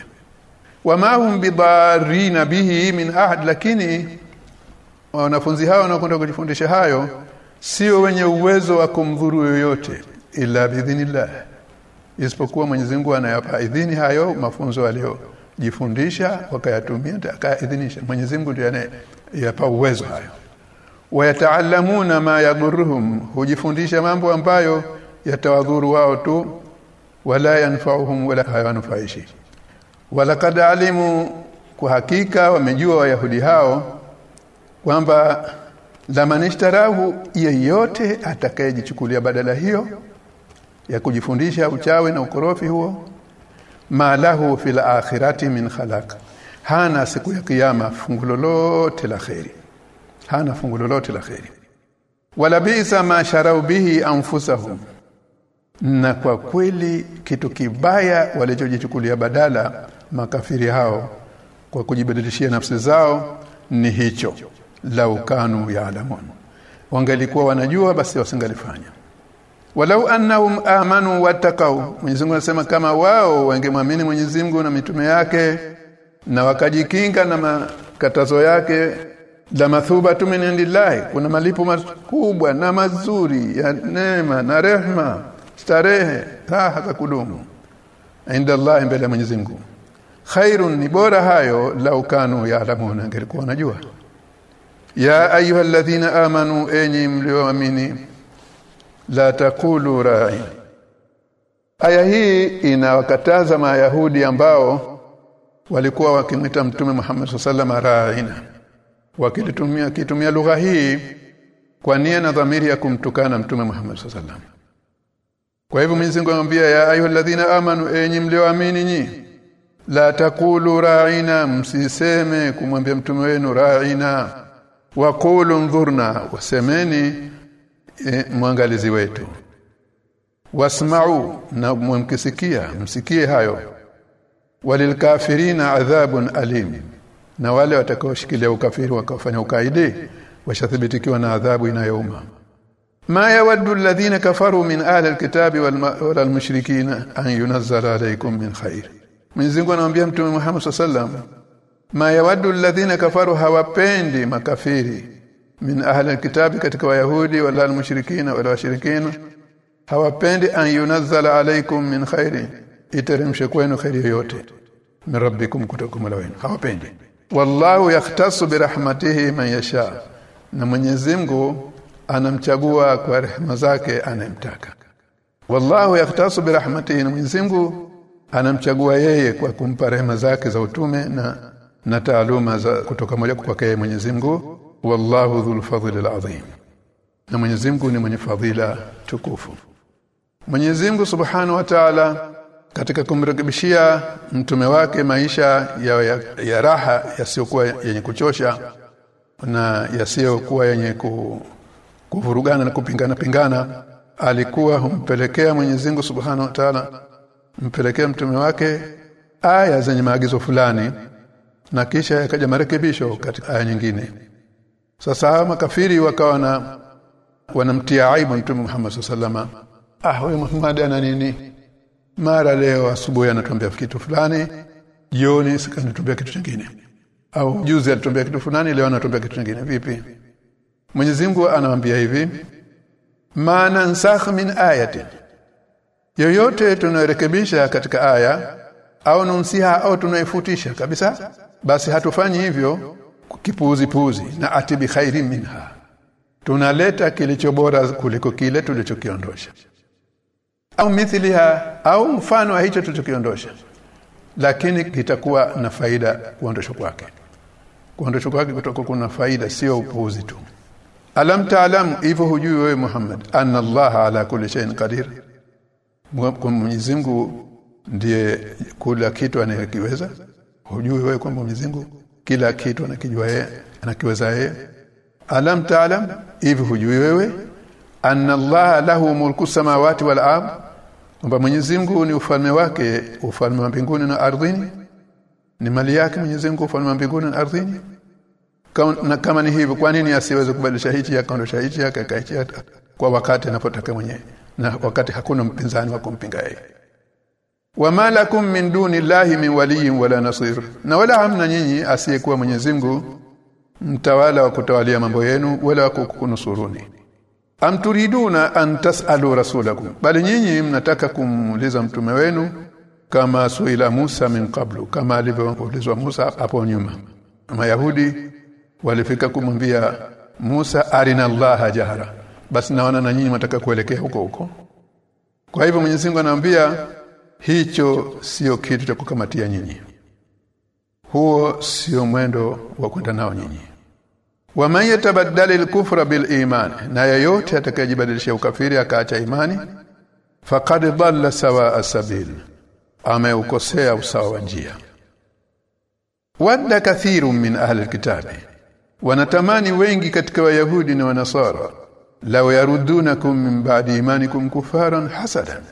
Wama hum bidarina bihi min ahad lakini wanafunzi hao wanaokwenda kujifundisha hayo sio wenye uwezo wa kumdhuru yoyote ila bidhinillah isipokuwa Mwenyezi Mungu anayapa idhini hayo mafunzo aliyojifundisha wakayatumia akaidhinisha. Mwenyezi Mungu ndiye anayapa uwezo hayo. Wayataallamuna ma yaguruhum hujifundisha mambo ambayo yatawadhuru wao tu wala yanfa'uhum wala hayanfaishi walaqad alimu kwa hakika wamejua wayahudi hao kwamba lamanishtarahu yeyote atakayejichukulia badala hiyo ya kujifundisha uchawi na ukorofi huo malahu fil akhirati min khalaq. Hana siku ya kiyama fungu lolote la khairi hana fungu lolote la khairi wala bisa ma sharau bihi anfusahum na kwa kweli kitu kibaya walichojichukulia badala makafiri hao kwa kujibadilishia nafsi zao ni hicho lau kanu yaalamun. Wangalikuwa wanajua basi wasingalifanya. Walau annahum amanu wattaqau Mwenyezi Mungu anasema kama wao wangemwamini Mwenyezi Mungu na mitume yake na wakajikinga na makatazo yake la mathubatu min indillahi kuna malipo makubwa na mazuri ya neema na rehma starehe raha za kudumu. Inda Allah mbele ya Mwenyezi Mungu. Khairun ni bora hayo lau kanu yaalamuna angelikuwa wanajua ya ayyuhalladhina amanu enyi mlioamini la taqulu ra'i. Aya hii inawakataza mayahudi ambao walikuwa wakimwita mtume Muhammad sallallahu ra'ina. Wakilitumia kitumia lugha hii kwa nia na dhamiri ya kumtukana mtume Muhammad sallallahu kwa hivyo Mwenyezi Mungu anamwambia ya ayyuhalladhina amanu enyi mlioamini nyi la takulu ra'ina msiseme kumwambia mtume wenu ra'ina. Waqulu ndhurna wasemeni e, mwangalizi wetu. Wasma'u na mkisikia msikie hayo. Walilkafirina adhabun alim na wale watakaoshikilia ukafiri wakafanya ukaidi washathibitikiwa na adhabu inayouma yawaddu alladhina kafaru min ahli alkitabi wal mushrikina an yunazzala alaykum min khair Mwenyezi Mungu anamwambia Mtume Muhammad sallam ma yawaddu alladhina kafaru hawapendi makafiri min ahli alkitabi katika wayahudi wala almushrikina wala washirikina hawapendi an yunazzala alaykum min khairi iteremshe kwenu khairi yote min rabbikum kutoka mola hawapendi. Wallahu yahtasu birahmatihi man yasha. Na Mwenyezi anamchagua kwa rehema zake anayemtaka. Wallahu yaktasu birahmatihi rahmatihi Mungu anamchagua yeye kwa kumpa rehema zake za utume na na taaluma za kutoka moja kwake Mwenyezi Mungu. Wallahu dhul fadhli alazim na Mwenyezi Mungu ni mwenye fadhila tukufu. Mwenyezi Mungu Subhanahu wa Ta'ala katika kumrekebishia mtume wake maisha ya, ya, ya raha yasiyokuwa yenye kuchosha na yasiyokuwa yenye kuvurugana na kupingana pingana alikuwa humpelekea Mwenyezi Mungu Subhanahu wa Ta'ala mpelekea mtume wake aya zenye maagizo fulani na kisha yakaja marekebisho katika aya nyingine. Sasa makafiri wakawa na wanamtia aibu mtume Muhammad sallallahu ah huyu Muhammad ana nini? Mara leo asubuhi anatuambia kitu fulani jioni sikanituambia kitu kingine au juzi alituambia kitu fulani leo anatuambia kitu kingine vipi Mwenyezi Mungu anamwambia hivi ma nansakh min ayatin. Yoyote tunarekebisha katika aya au nunsiha au tunaifutisha kabisa basi hatufanyi hivyo kipuuzi puuzi na atibi khairi minha. Tunaleta kilicho bora kuliko kile tulichokiondosha. Au mithiliha au mfano wa hicho tulichokiondosha. Lakini kitakuwa na faida kuondoshwa kwake. Kuondoshwa kwake kutoka kuna faida sio upuuzi tu alam ta'lam hivyo hujui wewe Muhammad. Anna Allah ala kulli shay'in qadir. Mwenyezi Mungu ndiye kula kitu anayekiweza. Hujui wewe kwamba Mwenyezi Mungu kila kitu anakijua yeye anakiweza yeye. Alam ta'lam hivi hujui wewe. Anna Allah lahu mulku samawati wal ard. Kwamba Mwenyezi Mungu ni ufalme wake ufalme wa mbinguni na ardhini. Ni mali yake Mwenyezi Mungu ufalme wa mbinguni na ardhini kama, na kama ni hivyo kwa nini asiweze kubadilisha hichi akaondosha hichi akakaichi kwa wakati anapotaka mwenyewe na wakati hakuna mpinzani wa kumpinga yeye. Wama lakum min duni llahi min waliyin wala nasir na wala hamna nyinyi asiyekuwa Mwenyezi Mungu mtawala wa kutawalia mambo yenu wala kukunusuruni. Am turiduna an tasalu rasulakum bali nyinyi mnataka kumuuliza mtume wenu kama suila Musa min qablu kama alivyoulizwa Musa hapo nyuma. Mayahudi walifika kumwambia Musa arina Allah jahara. Basi naona na nyinyi mtaka kuelekea huko huko. Kwa hivyo Mwenyezi Mungu anawaambia hicho sio kitu cha kukamatia nyinyi. Huo sio mwendo wa kwenda nao nyinyi. Wa man yatabaddali al-kufra bil iman na yeyote atakayejibadilisha ukafiri akaacha imani faqad dhalla sawa asabil ameukosea usawa wa njia. Wadda kathirun min ahli alkitabi wanatamani wengi katika wayahudi na wanasara. Law yarudunakum min ba'di imanikum kufaran hasadan.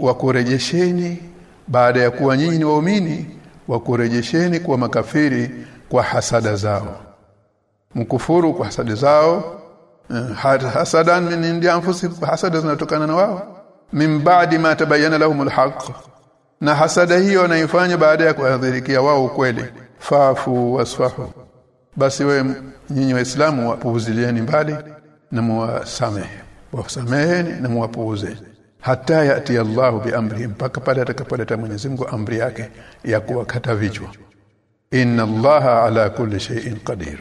Wakurejesheni baada ya kuwa nyinyi ni waumini wakurejesheni kuwa makafiri kwa hasada zao. Mkufuru kwa hasada zao hasadan min indi hasada zinatokana na wao. Min ba'di ma tabayyana lahum alhaq na hasada hiyo wanaifanya baada ya kuadhirikia wao ukweli. Fafu wasfahu basi wewe nyinyi waislamu wapuuzilieni mbali na muwasamehe. Wasameheni na muwapuuze. Hata yati Allah biamrihi mpaka pale atakapoleta Mwenyezi Mungu amri yake ya kuwakata vichwa. Inna Allah ala kulli shay'in qadir.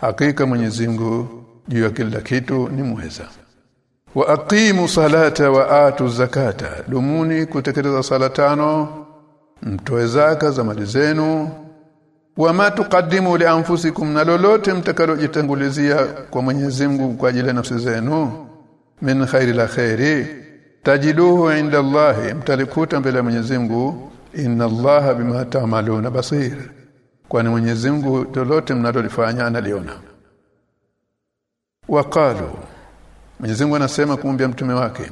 Hakika Mwenyezi Mungu juu ya kila kitu ni mweza wa aqimu salata wa atu zakata. Dumuni kutekeleza sala tano mtoe zaka za mali zenu wama tuqaddimu li anfusikum na lolote mtakalojitangulizia kwa Mwenyezi Mungu kwa ajili ya nafsi zenu min khairi la khairi tajiduhu inda Allahi mtalikuta mbele ya Mwenyezi Mungu inna Allaha bima ta'maluna basir. Kwani Mwenyezi Mungu lolote mnalolifanya analiona. Waqalu Mwenyezi Mungu anasema kumwambia mtume wake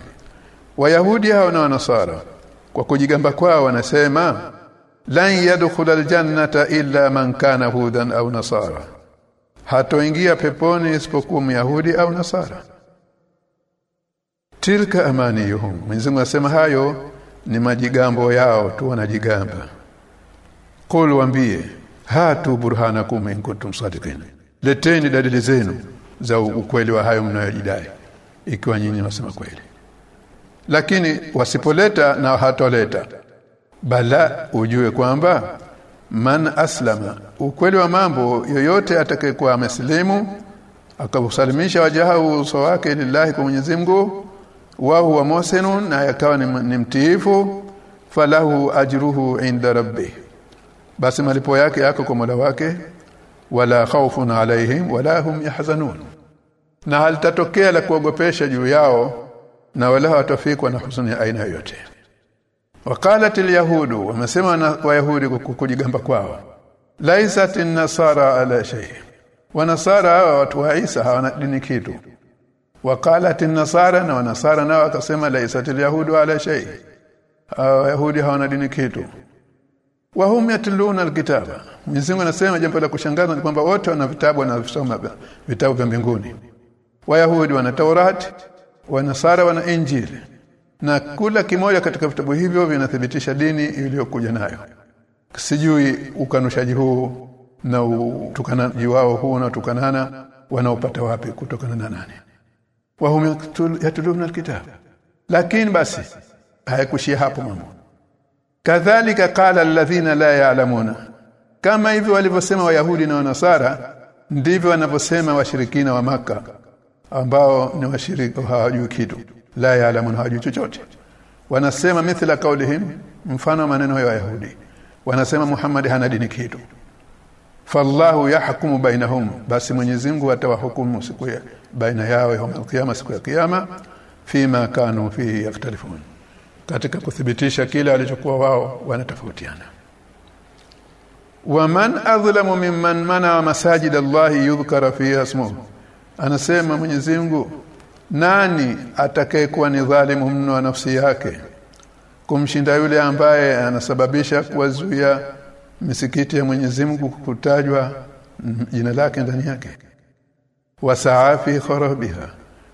Wayahudi hao na Wanasara kwa kujigamba kwao wanasema lan yadkhula aljannata illa man kana hudan au nasara. Hatoingia peponi isipokuwa myahudi au nasara. Tilka amaniyuhum. Mwenyezi Mungu asema hayo ni majigambo yao tu wanajigamba. Qul waambie hatu burhanakum in kuntum sadiqin. Leteni dalili zenu za ukweli wa hayo mnayojidai ikiwa nyinyi wasema kweli. Lakini wasipoleta na hatoleta bala ujue kwamba man aslama ukweli wa mambo yoyote atakayekuwa amesilimu akausalimisha wajahu uso wake lillahi kwa Mwenyezi Mungu wa huwa muhsinun na yakawa ni, mtiifu falahu ajruhu inda rabbih basi malipo yake yako kwa Mola wake wala khawfun alaihim wala hum yahzanun. Na halitatokea la kuogopesha juu yao na wala hawatafikwa na huzuni aina yoyote waqalat alyahudu wamesema wayahudi kujigamba kwao. Laisat nasara ala shay. Wanasara hawa watu wa Isa hawana dini kitu. Waqalat nasara na wanasara nao wakasema laisat alyahudu ala shay. Wayahudi hawana dini kitu. Wa hum yatluna alkitaba. Mungu anasema jambo la kushangaza ni kwamba wote wana vitabu wanavisoma vitabu vya mbinguni. Wayahudi wana Taurati wanasara wana Injili na kula kimoja katika vitabu hivyo vinathibitisha dini iliyokuja nayo. Sijui ukanushaji huu na utukanaji wao huu na tukanana wanaopata wapi kutokana na nani? Wahum yatuluna alkitab. Lakini basi hayakushia hapo mambo. Kadhalika qala alladhina la yaalamuna kama hivyo walivyosema wayahudi na wanasara ndivyo wanavyosema washirikina wa maka ambao ni washirika hawajui kitu la ya'lamun hawajui chochote. Wanasema mithla kaulihim mfano maneno ya wayahudi. Wanasema Muhammad hana dini kitu. Fallahu yahkumu bainahum basi Mwenyezi Mungu atawahukumu siku ya baina yao ya kiyama siku ya kiyama fima kanu fihi yaktalifun katika kuthibitisha kile alichokuwa wao wanatofautiana. Waman adhlamu mimman mana masajid Allah yudhkara fiha ismuhu. Anasema Mwenyezi Mungu nani atakayekuwa ni dhalimu mno wa nafsi yake? Kumshinda yule ambaye anasababisha kuwazuia misikiti ya Mwenyezi Mungu kutajwa jina lake ndani yake. Wasaafi kharabiha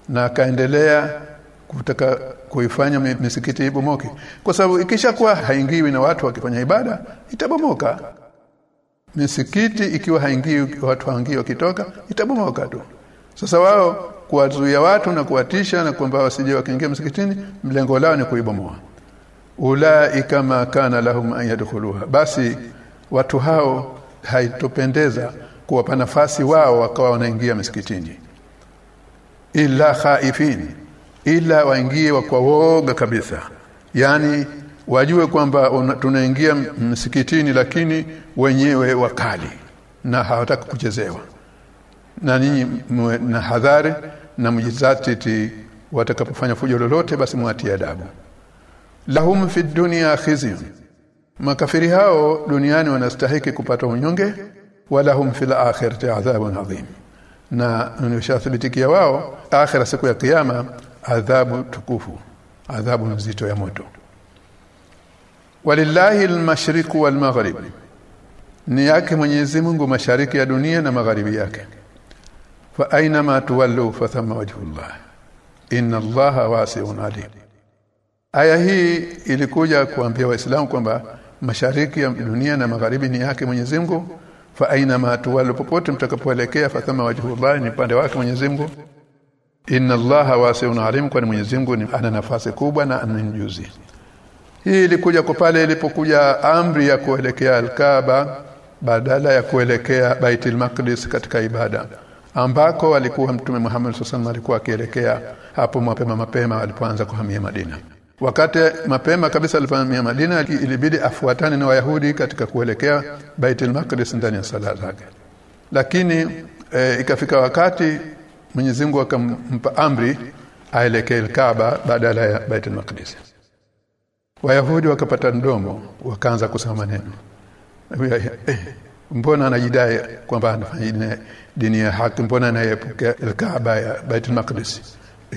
na akaendelea kutaka kuifanya misikiti ibomoke. Kwa sababu ikishakuwa haingiwi na watu wakifanya ibada itabomoka. Misikiti ikiwa haingiwi watu haingii wakitoka itabomoka tu. Sasa wao kuwazuia watu na kuwatisha na kwamba wasije wakiingia msikitini mlengo lao ni kuibomoa. Ulaika ma kana lahum an yadkhuluha. Basi watu hao haitopendeza kuwapa nafasi wao wakawa wanaingia msikitini. Ila khaifin ila waingie kwa woga kabisa. Yani wajue kwamba tunaingia msikitini lakini wenyewe wakali na hawataka kuchezewa. Na ninyi na hadhari na mujizatiti watakapofanya fujo lolote basi mwatie adabu. Lahum fi dunya khizyun. Makafiri hao duniani wanastahiki kupata unyonge wala hum fil akhirati adhabun adhim. Na nishathibitikia wao akhira siku ya kiyama adhabu tukufu adhabu nzito ya moto. Walillahi almashriqu walmaghrib ni yake Mwenyezi Mungu mashariki ya dunia na magharibi yake fa aina tuwallu fa thamma wajhullah inna allaha wasi'un alim. Aya hii ilikuja kuambia waislamu kwamba mashariki ya dunia na magharibi ni yake Mwenyezi Mungu. Fa aina ma tuwallu popote mtakapoelekea fa thamma wajhullah ni pande wake Mwenyezi Mungu. Inna allaha wasi'un alim kwani Mwenyezi Mungu ana nafasi kubwa na ana hii ilikuja kwa pale ilipokuja amri ya kuelekea al-Kaaba badala ya kuelekea Baitul Maqdis katika ibada ambako alikuwa mtume Muhammad SAW alikuwa akielekea hapo mapema mapema alipoanza kuhamia Madina. Wakati mapema kabisa alipohamia Madina ilibidi afuatane na Wayahudi katika kuelekea Baitul Maqdis ndani ya sala zake. Lakini e, ikafika wakati Mwenyezi Mungu akampa amri aelekee Kaaba badala ya Baitul Maqdis. Wayahudi wakapata mdomo wakaanza kusema maneno mbona anajidai kwamba anafanya dini ya haki? Mbona anayepuka al-Kaaba ya Baitul Maqdis?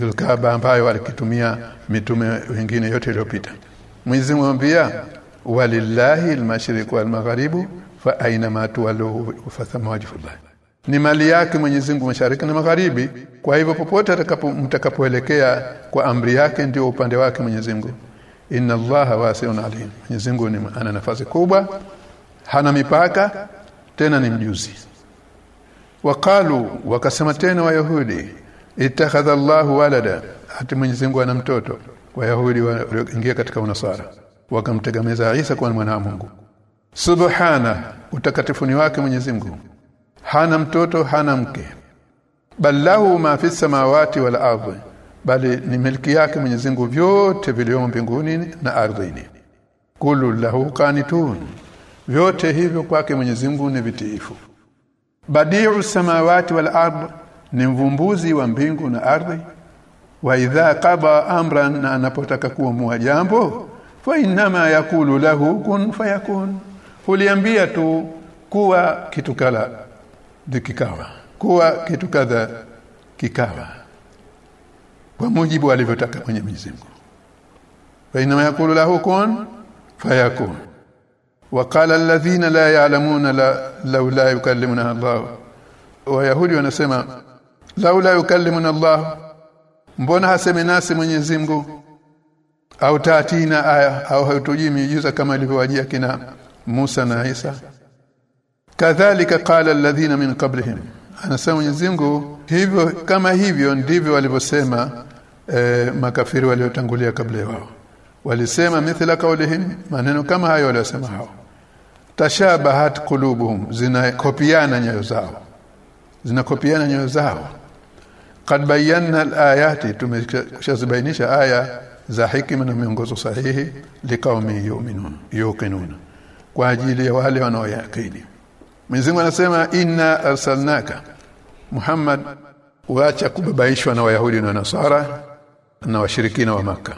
al-Kaaba ambayo alikitumia mitume wengine yote iliyopita. Mwenyezi mwambia walillahi al-mashriq wal-magharibu fa aina ma tuwallu fa thamma wajhullah ni mali yake Mwenyezi Mungu mashariki na magharibi. Kwa hivyo popote mtakapoelekea kwa amri yake ndio upande wake Mwenyezi Mungu. Inna allaha wasi'un alim. Mwenyezi Mungu ana nafasi kubwa hana mipaka tena ni mjuzi. Waqalu wakasema tena wayahudi ittakhadha Allahu walada hata Mwenyezi Mungu ana mtoto. Wayahudi walioingia katika unasara. Wakamtegemeza Isa kwa mwana wa Mungu. Subhana utakatifu ni wake Mwenyezi Mungu. Hana mtoto hana mke. Bal lahu ma fi samawati wal ardhi. Bali ni milki yake Mwenyezi Mungu vyote vilivyomo mbinguni na ardhini. Kulu lahu qanitun vyote hivyo kwake Mwenyezi Mungu ni vitiifu. Badiu samawati wal ard ni mvumbuzi wa mbingu na ardhi. Wa idha qada amran na anapotaka kuamua jambo fa inma yakulu lahu kun fayakun. Huliambia tu kuwa kitu kala dikikawa kuwa kitu kadha kikawa kwa mujibu alivyotaka mwenye Mwenyezi fa inma yakulu lahu kun fayakun وقال الذين لا يعلمون لا لولا يكلمنا الله ويهودي wanasema laula yukallimuna Allah mbona hasemi nasi Mwenyezi Mungu au taatina aya au hautujii miujiza kama ilivyowajia kina Musa na Isa kadhalika qala alladhina min qablihim anasema Mwenyezi Mungu hivyo kama hivyo ndivyo walivyosema e, makafiri waliotangulia kabla yao walisema mithla kaulihim maneno kama hayo waliosema hao. Tashabahat qulubuhum zinakopiana nyoyo zao. Zinakopiana nyoyo zao. Qad bayyana alayati tumeshazibainisha aya za hikima na miongozo sahihi liqaumi yu'minun yuqinun. Kwa ajili ya wale wanaoyakini. Mwenyezi anasema inna arsalnaka. Muhammad waacha kubabaishwa na Wayahudi na Nasara na washirikina wa maka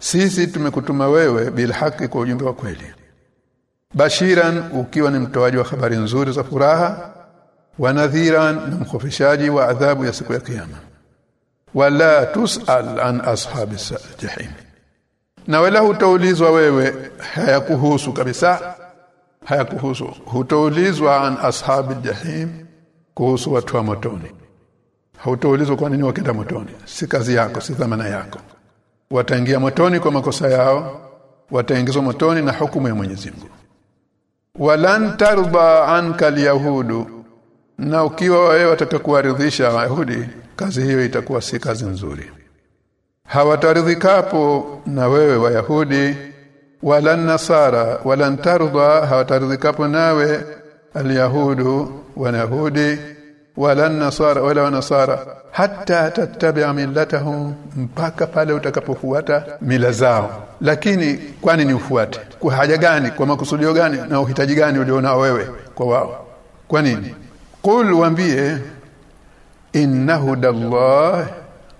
sisi tumekutuma wewe bil haki kwa ujumbe wa kweli. Bashiran ukiwa ni mtoaji wa habari nzuri za furaha wa nadhiran na mkhofishaji wa adhabu ya siku ya kiyama. Wala tusal an ashabi jahim na wala hutaulizwa wewe hayakuhusu kabisa hayakuhusu. Hutaulizwa an ashabi jahim kuhusu watu wa motoni. Hautaulizwa kwa nini wakenda motoni? Si kazi yako si dhamana yako wataingia motoni kwa makosa yao wataingizwa motoni na hukumu ya Mwenyezi Mungu. Walan tarba anka alyahudu na ukiwa wewe watakakuaridhisha wayahudi kazi hiyo itakuwa si kazi nzuri. Hawataridhikapo na wewe wayahudi wala nasara wala tarda hawataridhikapo nawe alyahudu wanahudi wala nasara wala nasara hata tattabi'a millatahum mpaka pale utakapofuata mila zao. Lakini kwani ni ufuate? Kwa haja gani? Kwa makusudio gani? Na uhitaji gani ulionao wewe kwa wao? Kwa nini? Qul waambie inna hudallah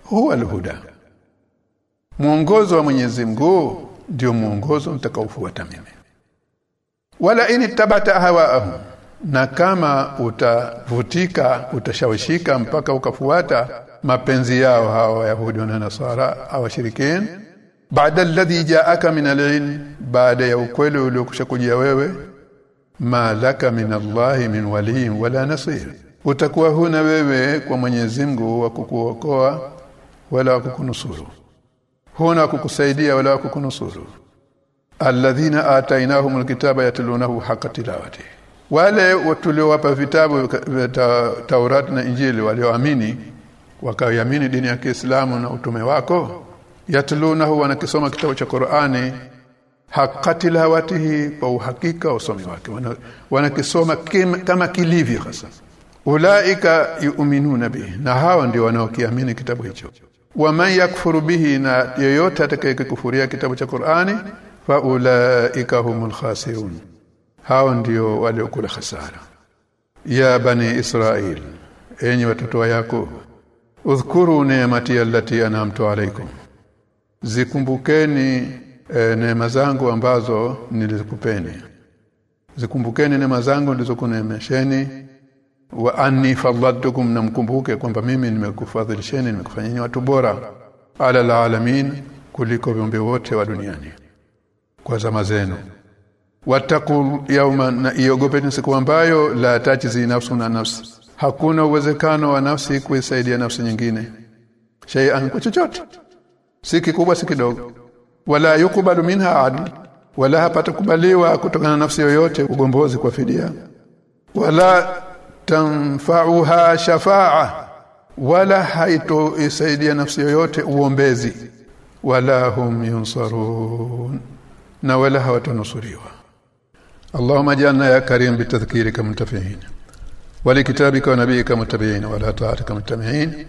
huwa alhuda mwongozo wa Mwenyezi Mungu ndio mwongozo mtakaofuata mimi. Wala in tabata hawaahum na kama utavutika utashawishika mpaka ukafuata mapenzi yao hawa wayahudi na nasara au washirikin baada alladhi jaaka min alilm baada ya ukweli uliokushakujia wewe ma laka min Allah min wali wala nasir. Utakuwa huna wewe kwa Mwenyezi Mungu wa kukuokoa wala wa kukunusuru. Huna kukusaidia wala wa kukunusuru. Alladhina atainahumul kitaba yatlunahu haqqa tilawati wale tuliowapa vitabu vya Taurat na Injili walioamini wakaamini dini ya Kiislamu na utume wako yatlunahu wanakisoma kitabu cha Qur'ani hakati lawatihi kwa uhakika usomi wake. Wanakisoma kama kilivyo hasa. Ulaika yu'minuna bihi na hawa ndio wanaokiamini kitabu hicho. Waman yakfuru bihi na yoyote atakayekufuria kitabu cha Qur'ani fa ulaika humul khasirun hao ndio waliokula hasara ya bani israel enyi watoto wa yako udhkuru neemati allati an'amtu alaykum. Zikumbukeni e, neema zangu ambazo nilizikupeni. Zikumbukeni neema zangu nilizokuneemesheni. Wa anni faddaltukum namkumbuke kwamba mimi nimekufadhilisheni nimekufanyeni watu bora. Ala alamin kuliko viumbe wote wa duniani. Kwa zama zenu wattaqu yawma na iogopeni siku ambayo la tajizi nafsu na nafsi. Hakuna uwezekano wa nafsi kuisaidia nafsi nyingine. Shay'an kwa chochote. Si kikubwa si kidogo. Wala yukubalu minha adl. Wala hapatakubaliwa kutokana na nafsi yoyote ugombozi kwa fidia. Wala tanfa'uha shafa'a. Wala haitoisaidia nafsi yoyote uombezi. Wala hum yunsarun. Na wala hawatanusuriwa اللهم اجعلنا يا كريم بتذكيرك منتفعين ولكتابك ونبيك متبعين ولا طاعتك متبعين.